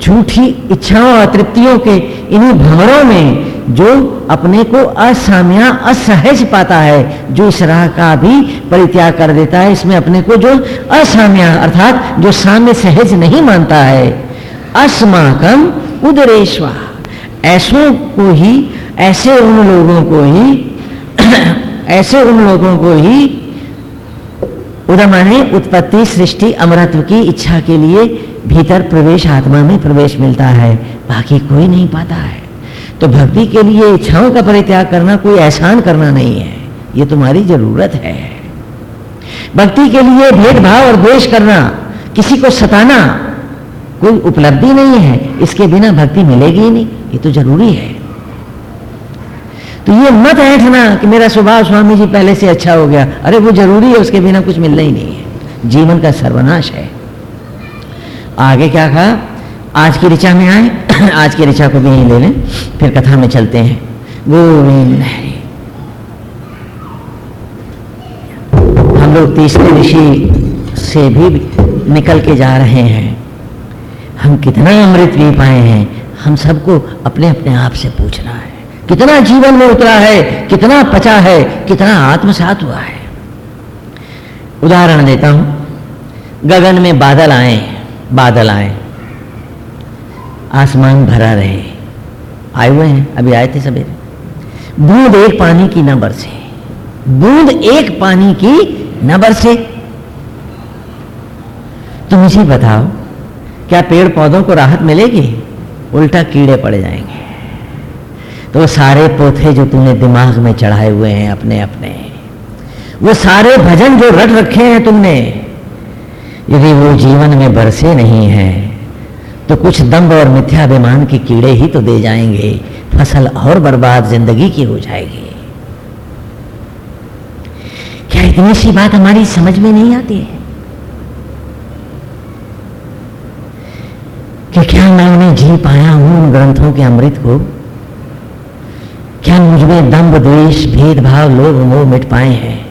झूठी इच्छाओं और तृप्तियों के इन्हीं भंवरों में जो अपने को असाम्या, असहज पाता है, जो इस राह का भी परित्याग कर देता है, इसमें अपने को जो असाम्या, अर्थात जो साम्य सहज नहीं मानता है। अस्माकम उदरेश्वा। ऐसों को ही, ऐसे उन लोगों को ही, ऐसे उन लोगों को ही उदय माने उत्पत्ति, सृष्टि, अमरत्व की इच्छा के लिए भीतर प्रवेश, आत्मा में प्रवेश मिलता है। बाकी कोई नहीं पाता है। तो भक्ति के लिए इच्छाओं का परित्याग करना कोई एहसान करना नहीं है। ये तुम्हारी ज़रूरत है। भक्ति के लिए भेदभाव और द्वेष करना, किसी को सताना कोई उपलब्धि नहीं है। इसके बिना भक्ति मिलेगी ही नहीं। ये तो ज़रूरी है। तो ये मत ऐठना कि मेरा स्वभाव स्वामी जी पहले से अच्छा हो गया। अरे वो ज़रूरी है, उसके बिना कुछ मिलना ही नहीं है। जीवन का सर्वनाश है। आगे क्या कहा? आज की ऋचा में आए, आज की ऋचा को भी यहीं ले लें, फिर कथा में चलते हैं। गोविंद हम लोग तीसरे ऋषि से भी निकल के जा रहे हैं। हम कितना अमृत पी पाए हैं, हम सबको अपने अपने आप से पूछना है। कितना जीवन में उतरा है, कितना पचा है, कितना आत्मसात हुआ है। उदाहरण देता हूँ, गगन में बादल आए बादल आए। आसमान भरा रहे। आए हुए हैं, अभी आए थे सवेरे। बूंद एक पानी की न बरसे बूंद एक पानी की न बरसे तुम मुझे बताओ, क्या पेड़ पौधों को राहत मिलेगी? उल्टा कीड़े पड़ जाएँगे। तो वो सारे पोथे जो तुमने दिमाग में चढ़ाए हुए हैं अपने अपने, वो सारे भजन जो रट रखे हैं तुमने, यदि वो जीवन में बरसे नहीं है तो कुछ दम्ब और मिथ्याभिमान के कीड़े ही तो दे जाएँगे। फ़सल और बर्बाद ज़िंदगी की हो जाएगी। क्या इतनी सी बात हमारी समझ में नहीं आती है? कि क्या मैं उन्हें जी पाया हूँ उन ग्रंथों के अमृत को? क्या मुझमें दम्ब द्वेष, भेदभाव, लोभ, मोह मिट पाए हैं?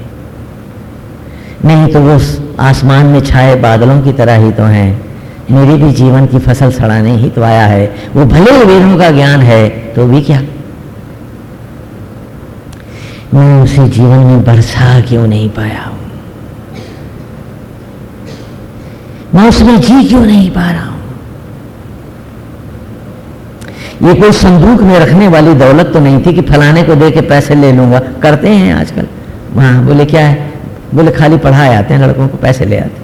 नहीं तो वो आसमान में छाए बादलों की तरह ही तो हैं। मेरी भी जीवन की फ़सल सड़ाने ही तो आया है। वो भले वेदों का ज्ञान है तो भी क्या? मैं उसे जीवन में बरसा क्यों नहीं पाया हूँ? मैं उसमें जी क्यों नहीं पा रहा हूँ? ये कोई संदूक में रखने वाली दौलत तो नहीं थी कि फलाने को दे के पैसे ले लूँगा। करते हैं आजकल। वहाँ बोले, क्या है? बोले, खाली पढ़ाए आते हैं लड़कों को, पैसे ले आते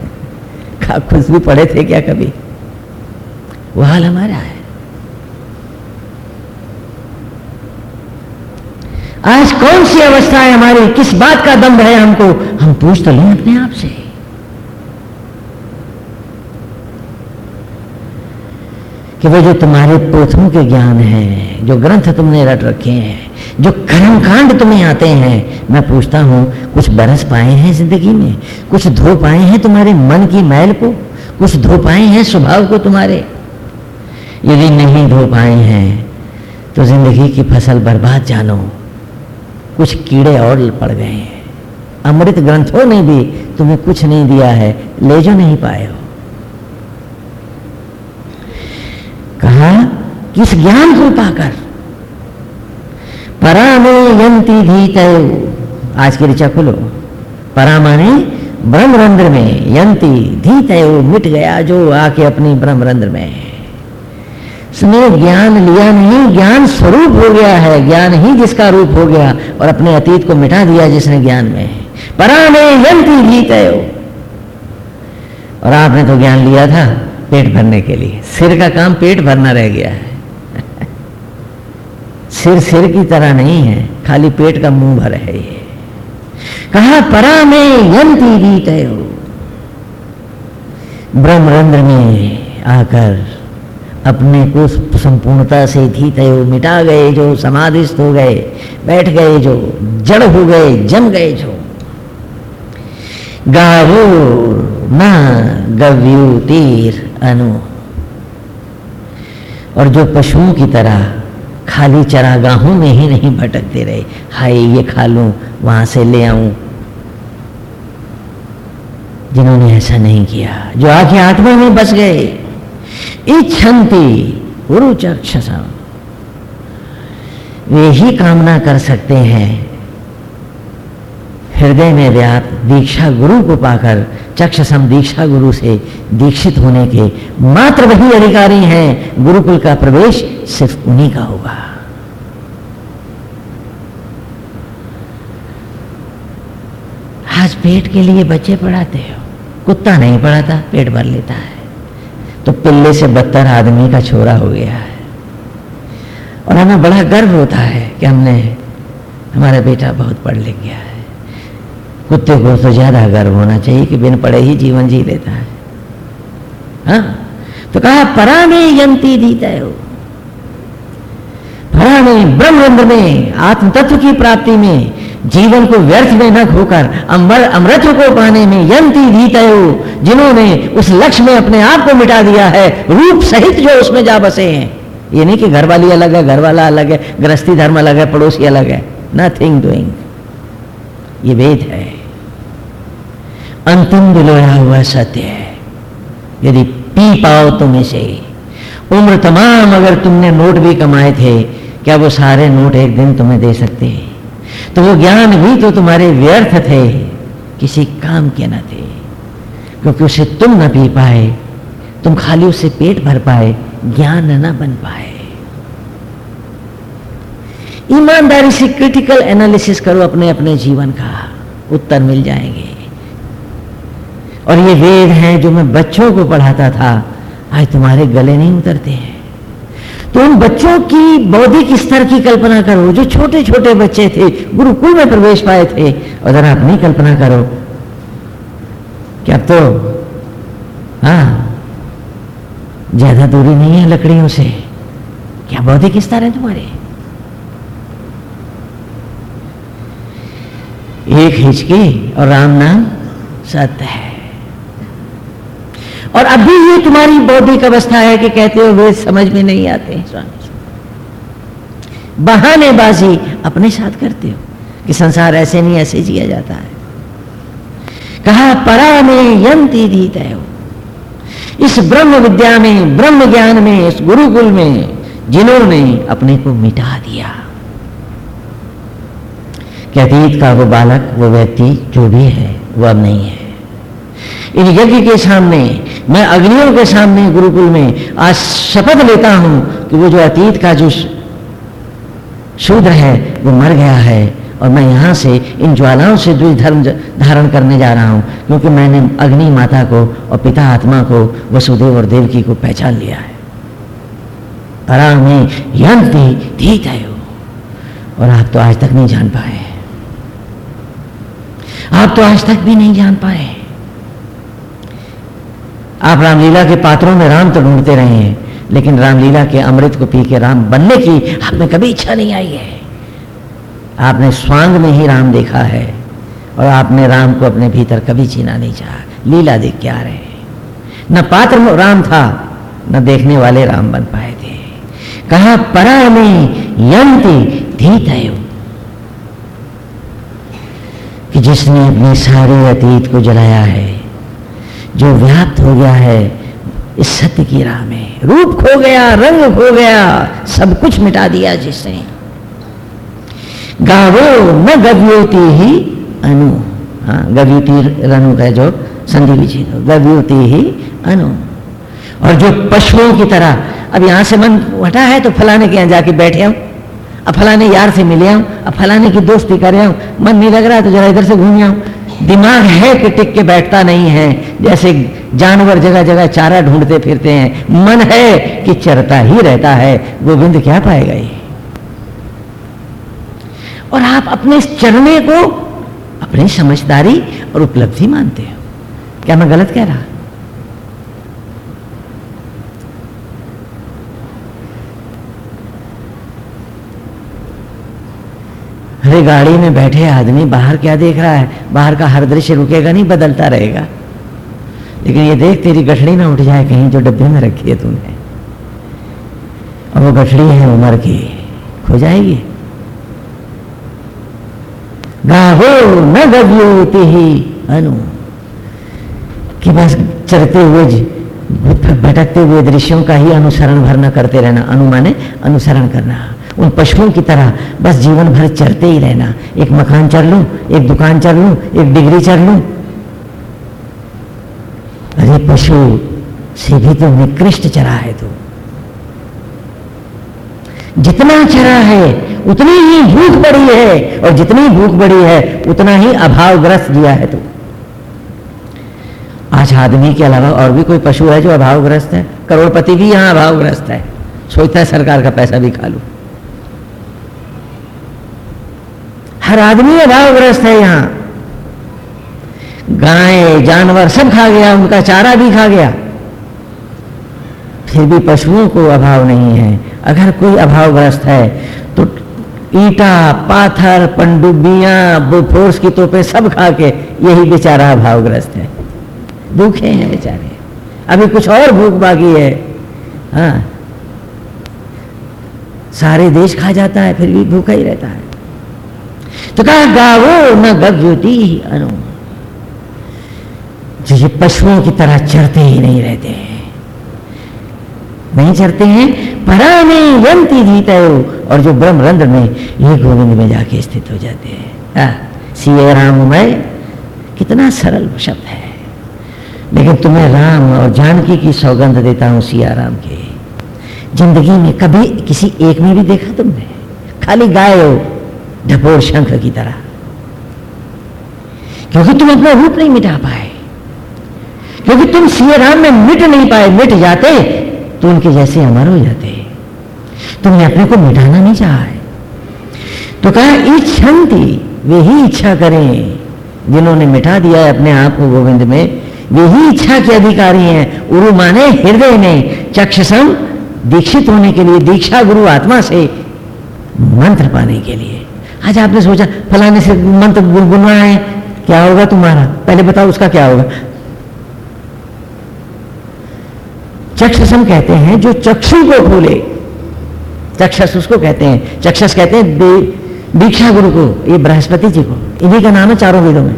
हैं खुद भी पढ़े थे क्या कभी? वो हाल हमारा है। आज कौन सी अवस्था है हमारी, किस बात का दम है हमको? हम पूछ तो लें अपने आप से। कि वो जो तुम्हारे पोथों के ज्ञान है, जो ग्रंथ तुमने रट रखे हैं जो कर्म कांड तुम्हें आते हैं, मैं पूछता हूँ, कुछ बरस पाए हैं ज़िंदगी में? कुछ धो पाए हैं तुम्हारे मन की मैल को? कुछ धो पाए हैं स्वभाव को तुम्हारे? यदि नहीं धो पाए हैं तो ज़िंदगी की फ़सल बर्बाद जानो। कुछ कीड़े और पड़ गए हैं। अमृत ग्रंथों ने भी तुम्हें कुछ नहीं दिया है, ले जो नहीं पाए हो। कहा, किस ज्ञान को पाकर? परामे यंती धीत आज की ऋचा खुलो। परामाने ब्रह्मरंध्र में यंती धीत मिट गया जो आके अपनी ब्रह्मरंध्र में। उसने ज्ञान लिया नहीं, ज्ञान स्वरूप हो गया है, ज्ञान ही जिसका रूप हो गया और अपने अतीत को मिटा दिया जिसने ज्ञान में। परामे यंती धीत और आपने तो ज्ञान लिया था पेट भरने के लिए। सिर का काम पेट भरना रह गया है। सिर सिर की तरह नहीं है, खाली पेट का मुँह भर है ये। कहा परा में यंती गीत ब्रह्मरंध्र में आकर अपने को संपूर्णता से थी धीत मिटा गए जो, समाधिस्थ हो गए, बैठ गए जो, जड़ हो गए, जम गए जो। गावो न गव्यू तीर अनु। और जो पशुओं की तरह खाली चरागाहों में ही नहीं भटकते रहे। हाय, ये खा लूँ वहाँ से ले आऊँ। जिन्होंने ऐसा नहीं किया, जो आके आत्मा में बस गए। इच्छन्ति उरुचक्षसा वे ही कामना कर सकते हैं। हृदय में व्याप्त दीक्षा गुरु को पाकर, चक्षसम दीक्षा गुरु से दीक्षित होने के मात्र वही अधिकारी हैं। गुरुकुल का प्रवेश सिर्फ़ उन्हीं का होगा। आज पेट के लिए बच्चे पढ़ाते हो। कुत्ता नहीं पढ़ाता, पेट भर लेता है। तो पिल्ले से बदतर आदमी का छोरा हो गया है। और हमें बड़ा गर्व होता है कि हमने, हमारा बेटा बहुत पढ़ लिख गया है। कुत्ते को तो ज़्यादा गर्व होना चाहिए कि बिन पढ़े ही जीवन जी लेता है। हाँ? तो कहा परा में यंती दीता हो परा में, ब्रह्म में आत्म तत्व की प्राप्ति में, जीवन को व्यर्थ में न खोकर, अमर अमृत को पाने में यंती धीतयो जिन्होंने उस लक्ष्य में अपने आप को मिटा दिया है, रूप सहित जो उसमें जा बसे हैं। ये नहीं कि घर वाली अलग है घर वाला अलग है, गृहस्थी धर्म अलग है, पड़ोसी अलग है। नथिंग डूइंग ये वेद है। अंतिम बिलोया हुआ सत्य है। यदि पी पाओ तुम इसे उम्र तमाम अगर तुमने नोट भी कमाए थे क्या वो सारे नोट एक दिन तुम्हें दे सकते हैं? तो वो ज्ञान भी तो तुम्हारे व्यर्थ थे, किसी काम के न थे। क्योंकि उसे तुम ना पी पाए, तुम खाली उससे पेट भर पाए, ज्ञान न बन पाए। ईमानदारी से क्रिटिकल एनालिसिस करो अपने अपने जीवन का, उत्तर मिल जाएँगे। और ये वेद हैं जो मैं बच्चों को पढ़ाता था, आज तुम्हारे गले नहीं उतरते हैं। तो उन बच्चों की बौद्धिक स्तर की कल्पना करो, जो छोटे छोटे बच्चे थे, गुरुकुल में प्रवेश पाए थे। और जरा अपनी कल्पना करो, क्या तो हाँ ज़्यादा दूरी नहीं है लकड़ियों से। क्या बौद्धिक स्तर है तुम्हारे? एक हिचकी और राम नाम सत्य है। और अभी ये तुम्हारी बौद्धिक अवस्था है कि कहते हो वे समझ में नहीं आते। हैं स्वामी बहानेबाजी अपने साथ करते हो कि संसार ऐसे नहीं, ऐसे जिया जाता है। कहा परा में यंती दी तय इस ब्रह्म विद्या में, ब्रह्म ज्ञान में, इस गुरुकुल में जिन्होंने अपने को मिटा दिया। कि अतीत का वो बालक, वो व्यक्ति जो भी है वह नहीं है। इन यज्ञ के सामने, मैं अग्नियों के सामने गुरुकुल में आज शपथ लेता हूँ कि वो जो अतीत का जो शूद्र है, वो मर गया है। और मैं यहाँ से इन ज्वालाओं से द्विज धर्म धारण करने जा रहा हूँ, क्योंकि मैंने अग्नि माता को और पिता आत्मा को, वसुदेव और देवकी को पहचान लिया है। परा में है और आप तो आज तक नहीं जान पाए आप तो आज तक भी नहीं जान पाए आप रामलीला के पात्रों में राम तो ढूंढते रहे हैं, लेकिन रामलीला के अमृत को पी के राम बनने की आप में कभी इच्छा नहीं आई है। आपने स्वांग में ही राम देखा है, और आपने राम को अपने भीतर कभी जीना नहीं चाहा। लीला देख के आ रहे हैं। न पात्र राम था, न देखने वाले राम बन पाए थे। कहा परा में कि जिसने अपने सारे अतीत को जलाया है जो व्याप्त हो गया है, इस सत्य की राह में। रूप खो गया, रंग खो गया, सब कुछ मिटा दिया जिसने। गावो न गव्योति ही अनु। हाँ गव्युति रनु का जो संधि विधि गव्योति ही अनु। और जो पशुओं की तरह, अब यहाँ से मन हटा है तो फलाने के यहाँ जाके बैठे हूँ अब फलाने यार से मिले आऊँ अब फलाने की दोस्ती करे आऊँ मन नहीं लग रहा है तो जरा इधर से घूम आऊँ। दिमाग है कि टिक के बैठता नहीं है। जैसे जानवर जगह जगह चारा ढूंढते फिरते हैं, मन है कि चरता ही रहता है, गोविंद क्या पाएगा ये? और आप अपने इस चरने को अपनी समझदारी और उपलब्धि मानते हो। क्या मैं गलत कह रहा? अरे गाड़ी में बैठे आदमी बाहर क्या देख रहा है? बाहर का हर दृश्य रुकेगा नहीं, बदलता रहेगा। लेकिन ये देख तेरी गठड़ी ना उठ जाए कहीं जो डब्बे में रखी है तूने। और वो गठड़ी है उम्र की, खो जाएगी। गाहो न गव्योति ही, अनु। कि बस चलते हुए भटकते हुए दृश्यों का ही अनुसरण भरना करते रहना। अनुमाने अनुसरण करना। उन पशुओं की तरह बस जीवन भर चरते ही रहना। एक मकान चर लूँ, एक दुकान चर लूँ, एक डिग्री चर लूँ। अरे पशु से भी तो निकृष्ट चरा है तू। जितना चरा है, उतनी ही भूख बड़ी है, और जितनी भूख बड़ी है, उतना ही अभावग्रस्त जिया है तू। आज आदमी के अलावा और भी कोई पशु है जो अभावग्रस्त है? करोड़पति भी यहाँ अभावग्रस्त है। सोचता है सरकार का पैसा भी खा लू। हर आदमी अभावग्रस्त है यहाँ। गाय, जानवर सब खा गया, उनका चारा भी खा गया। फिर भी पशुओं को अभाव नहीं है। अगर कोई अभावग्रस्त है तो ईटा, पाथर पंडुबियाँ फोर्स की तोपे सब खा के यही बेचारा अभावग्रस्त है। भूखे हैं बेचारे। अभी कुछ और भूख बाकी है। हाँ। सारे देश खा जाता है, फिर भी भूखा ही रहता है। तो कहा गावो न गव्योति अनु। जो ये पशुओं की तरह चरते ही नहीं रहते हैं। नहीं चरते हैं परा में यंती जीत और जो ब्रह्म रंध्र में ये गोविंद में जाके स्थित हो जाते हैं। सीए राममय कितना सरल शब्द है। लेकिन तुम्हें राम और जानकी की सौगंध देता हूँ सिया राम के। ज़िंदगी में कभी किसी एक में भी देखा तुमने? खाली गाय हो ढपोर शंख की तरह। क्योंकि तुम अपना रूप नहीं मिटा पाए। क्योंकि तुम सीए राम में मिट नहीं पाए, मिट जाते तो उनके जैसे अमर हो जाते। तुमने अपने को मिटाना नहीं चाहा। तो कहा इच्छन्ति वे ही इच्छा करें, जिन्होंने मिटा दिया है अपने आप को गोविंद में। वे ही इच्छा के अधिकारी हैं, उरु माने हृदय में। चक्षसम दीक्षित होने के लिए, दीक्षा गुरु आत्मा से मंत्र पाने के लिए। आज आपने सोचा, फलाने से मंत्र गुनगुना है। क्या होगा तुम्हारा? पहले बताओ उसका क्या होगा। चक्षसम कहते हैं जो चक्षु को खोले। चक्षस उसको कहते हैं। चक्षस कहते हैं दीक्षा गुरु को, ये बृहस्पति जी को। इन्हीं का नाम है चारों वेदों में।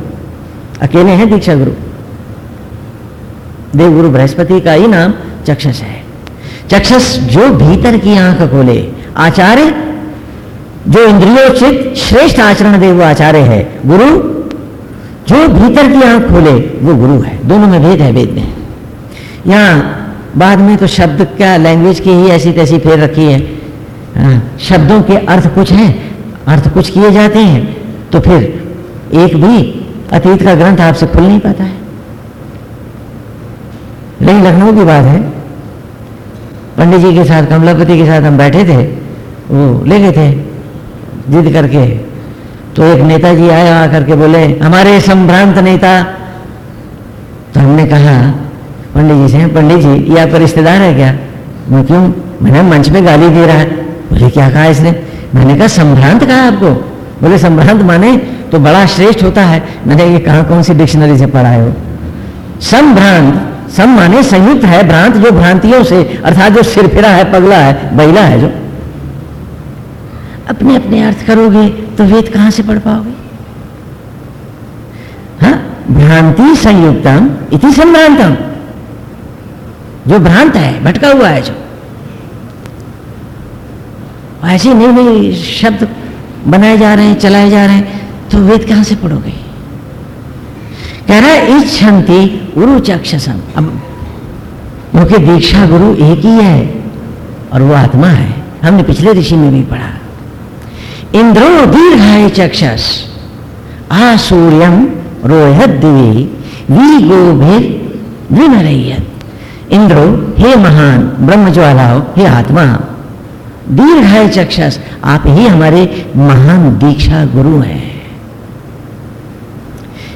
अकेले हैं दीक्षा गुरु। देव गुरु बृहस्पति का ही नाम चक्षस है। चक्षस जो भीतर की आँख खोले, आचार्य जो इंद्रियोचित श्रेष्ठ आचरण दे वो आचार्य है गुरु जो भीतर की आँख खोले वो गुरु है। दोनों में भेद है वेद में। यहाँ बाद में तो शब्द क्या लैंग्वेज की ही ऐसी तैसी फेर रखी है। हाँ, शब्दों के अर्थ कुछ हैं अर्थ कुछ किए जाते हैं तो फिर एक भी अतीत का ग्रंथ आपसे खुल नहीं पाता है। लेकिन लखनऊ की बात है। पंडित जी के साथ कमलापति के साथ हम बैठे थे वो ले गए थे। जिद करके। तो एक नेताजी आया, आकर के बोले, हमारे संभ्रांत नेता। तो हमने कहा, पंडित जी से पंडित जी, ये आपका रिश्तेदार है क्या? मैं क्यों? मैंने मंच पे गाली दे रहा है। बोले, क्या कहा इसने? मैंने कहा, संभ्रांत कहा आपको? बोले, संभ्रांत माने तो बड़ा श्रेष्ठ होता है। मैंने ये कहा, कौन सी डिक्शनरी से पढ़ा है वो? संभ्रांत, सम माने संयुक्त है, भ्रांत जो भ्रांतियों से, अर्थात जो सिरफिरा है, पगला है, बैला है जो। अपने अपने अर्थ करोगे तो वेद कहाँ से पढ़ पाओगे? हाँ? भ्रांति संयुक्तम, इति संभ्रांतम। जो भ्रांत है, भटका हुआ है जो। ऐसे नई नई शब्द बनाए जा रहे हैं, चलाए जा रहे हैं तो वेद कहाँ से पढ़ोगे? कह रहा है, इच्छन्ति गुरु चक्षसम अब, क्योंकि दीक्षा गुरु एक ही है, और वो आत्मा है। हमने पिछले ऋषि में भी पढ़ा। इंद्रो दीर्घाय चक्षस आसूर्यम रोहत दिवी वी गोभिर विनरयत। इंद्रो हे महान ब्रह्म ज्वालाओ हे आत्मा दीर्घाय चक्षस आप ही हमारे महान दीक्षा गुरु हैं।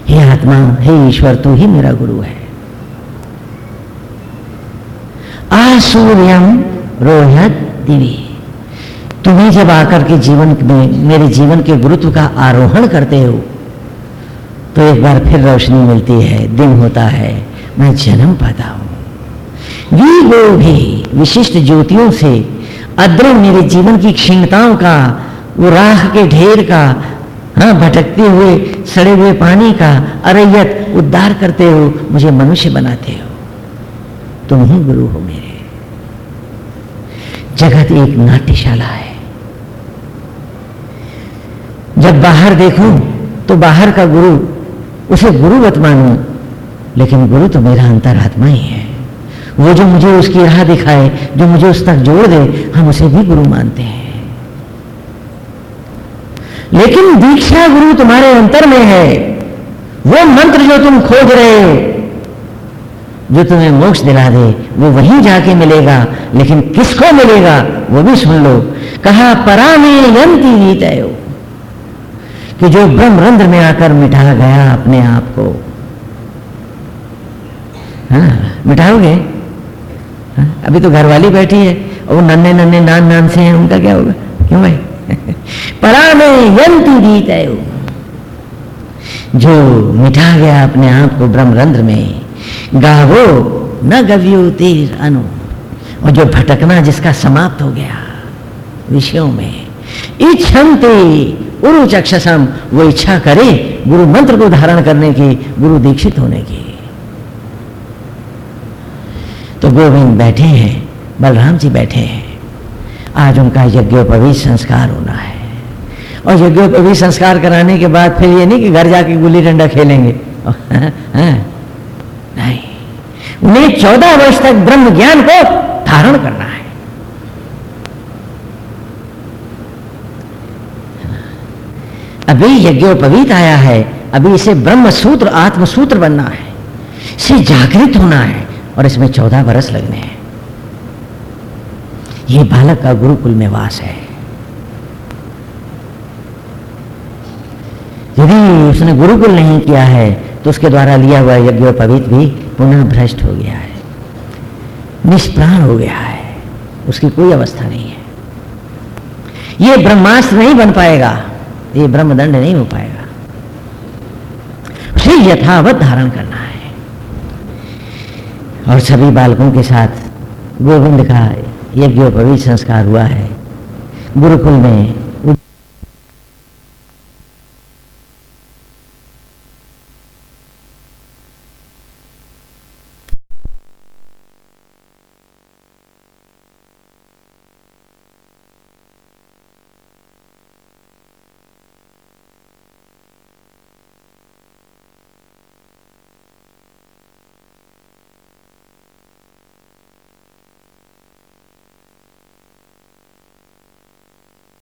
हे आत्मा, हे ईश्वर, तू ही मेरा गुरु है। आसूर्यम रोहत दिवी तुम्हें जब आकर के जीवन में, मेरे जीवन के गुरुत्व का आरोहण करते हो तो एक बार फिर रोशनी मिलती है, दिन होता है, मैं जन्म पाता हूँ। ये गो भी विशिष्ट ज्योतियों से अद्र मेरे जीवन की क्षीणताओं का, वो राख के ढेर का हाँ भटकते हुए, सड़े हुए पानी का अरैयत उद्धार करते हो, मुझे मनुष्य बनाते हो। तुम ही गुरु हो मेरे। जगत एक नाट्यशाला है। जब बाहर देखूँ तो बाहर का गुरु, उसे गुरु मत मानू। लेकिन गुरु तो मेरा अंतरात्मा ही है। वो जो मुझे उसकी राह दिखाए, जो मुझे उस तक जोड़ दे, हम उसे भी गुरु मानते हैं। लेकिन दीक्षा गुरु तुम्हारे अंतर में है। वो मंत्र जो तुम खोज रहे, जो तुम्हें मोक्ष दिला दे, वो वहीं जाके मिलेगा। लेकिन किसको मिलेगा, वो भी सुन लो। कहा परा में यंती हो कि जो ब्रह्म रंध्र में आकर मिटा गया अपने आप को। हाँ मिटाओगे? हाँ? अभी तो घरवाली बैठी है, और नन्हे नन्हे नान नान से हैं, उनका क्या होगा? क्यों भाई? परा में यंतु गीत है जो मिटा गया अपने आप को ब्रह्मरंध्र में, गावो न गव्यो तीर अनु। और जो भटकना जिसका समाप्त हो गया, विषयों में, इच्छन्ते उरु चक्षसम वो इच्छा करे, गुरु मंत्र को धारण करने की, गुरु दीक्षित होने की। तो गोविंद बैठे हैं, बलराम जी बैठे हैं। आज उनका यज्ञोपवीत संस्कार होना है। और यज्ञोपवीत संस्कार कराने के बाद फिर ये नहीं कि घर जाके गुल्ली डंडा खेलेंगे। नहीं। उन्हें चौदह वर्ष तक ब्रह्म ज्ञान को धारण करना है। अभी यज्ञोपवीत आया है, अभी इसे ब्रह्म सूत्र आत्मसूत्र बनना है। इसे जागृत होना है और इसमें चौदह बरस लगने हैं। ये बालक का गुरुकुल में वास है। यदि उसने गुरुकुल नहीं किया है तो उसके द्वारा लिया हुआ यज्ञोपवीत भी पुनः भ्रष्ट हो गया है। निष्प्राण हो गया है। उसकी कोई अवस्था नहीं है। ये ब्रह्मास्त्र नहीं बन पाएगा। ये ब्रह्मदंड नहीं हो पाएगा। उसे यथावत धारण करना है। और सभी बालकों के साथ गोविंद का यज्ञोपवी संस्कार हुआ है। गुरुकुल में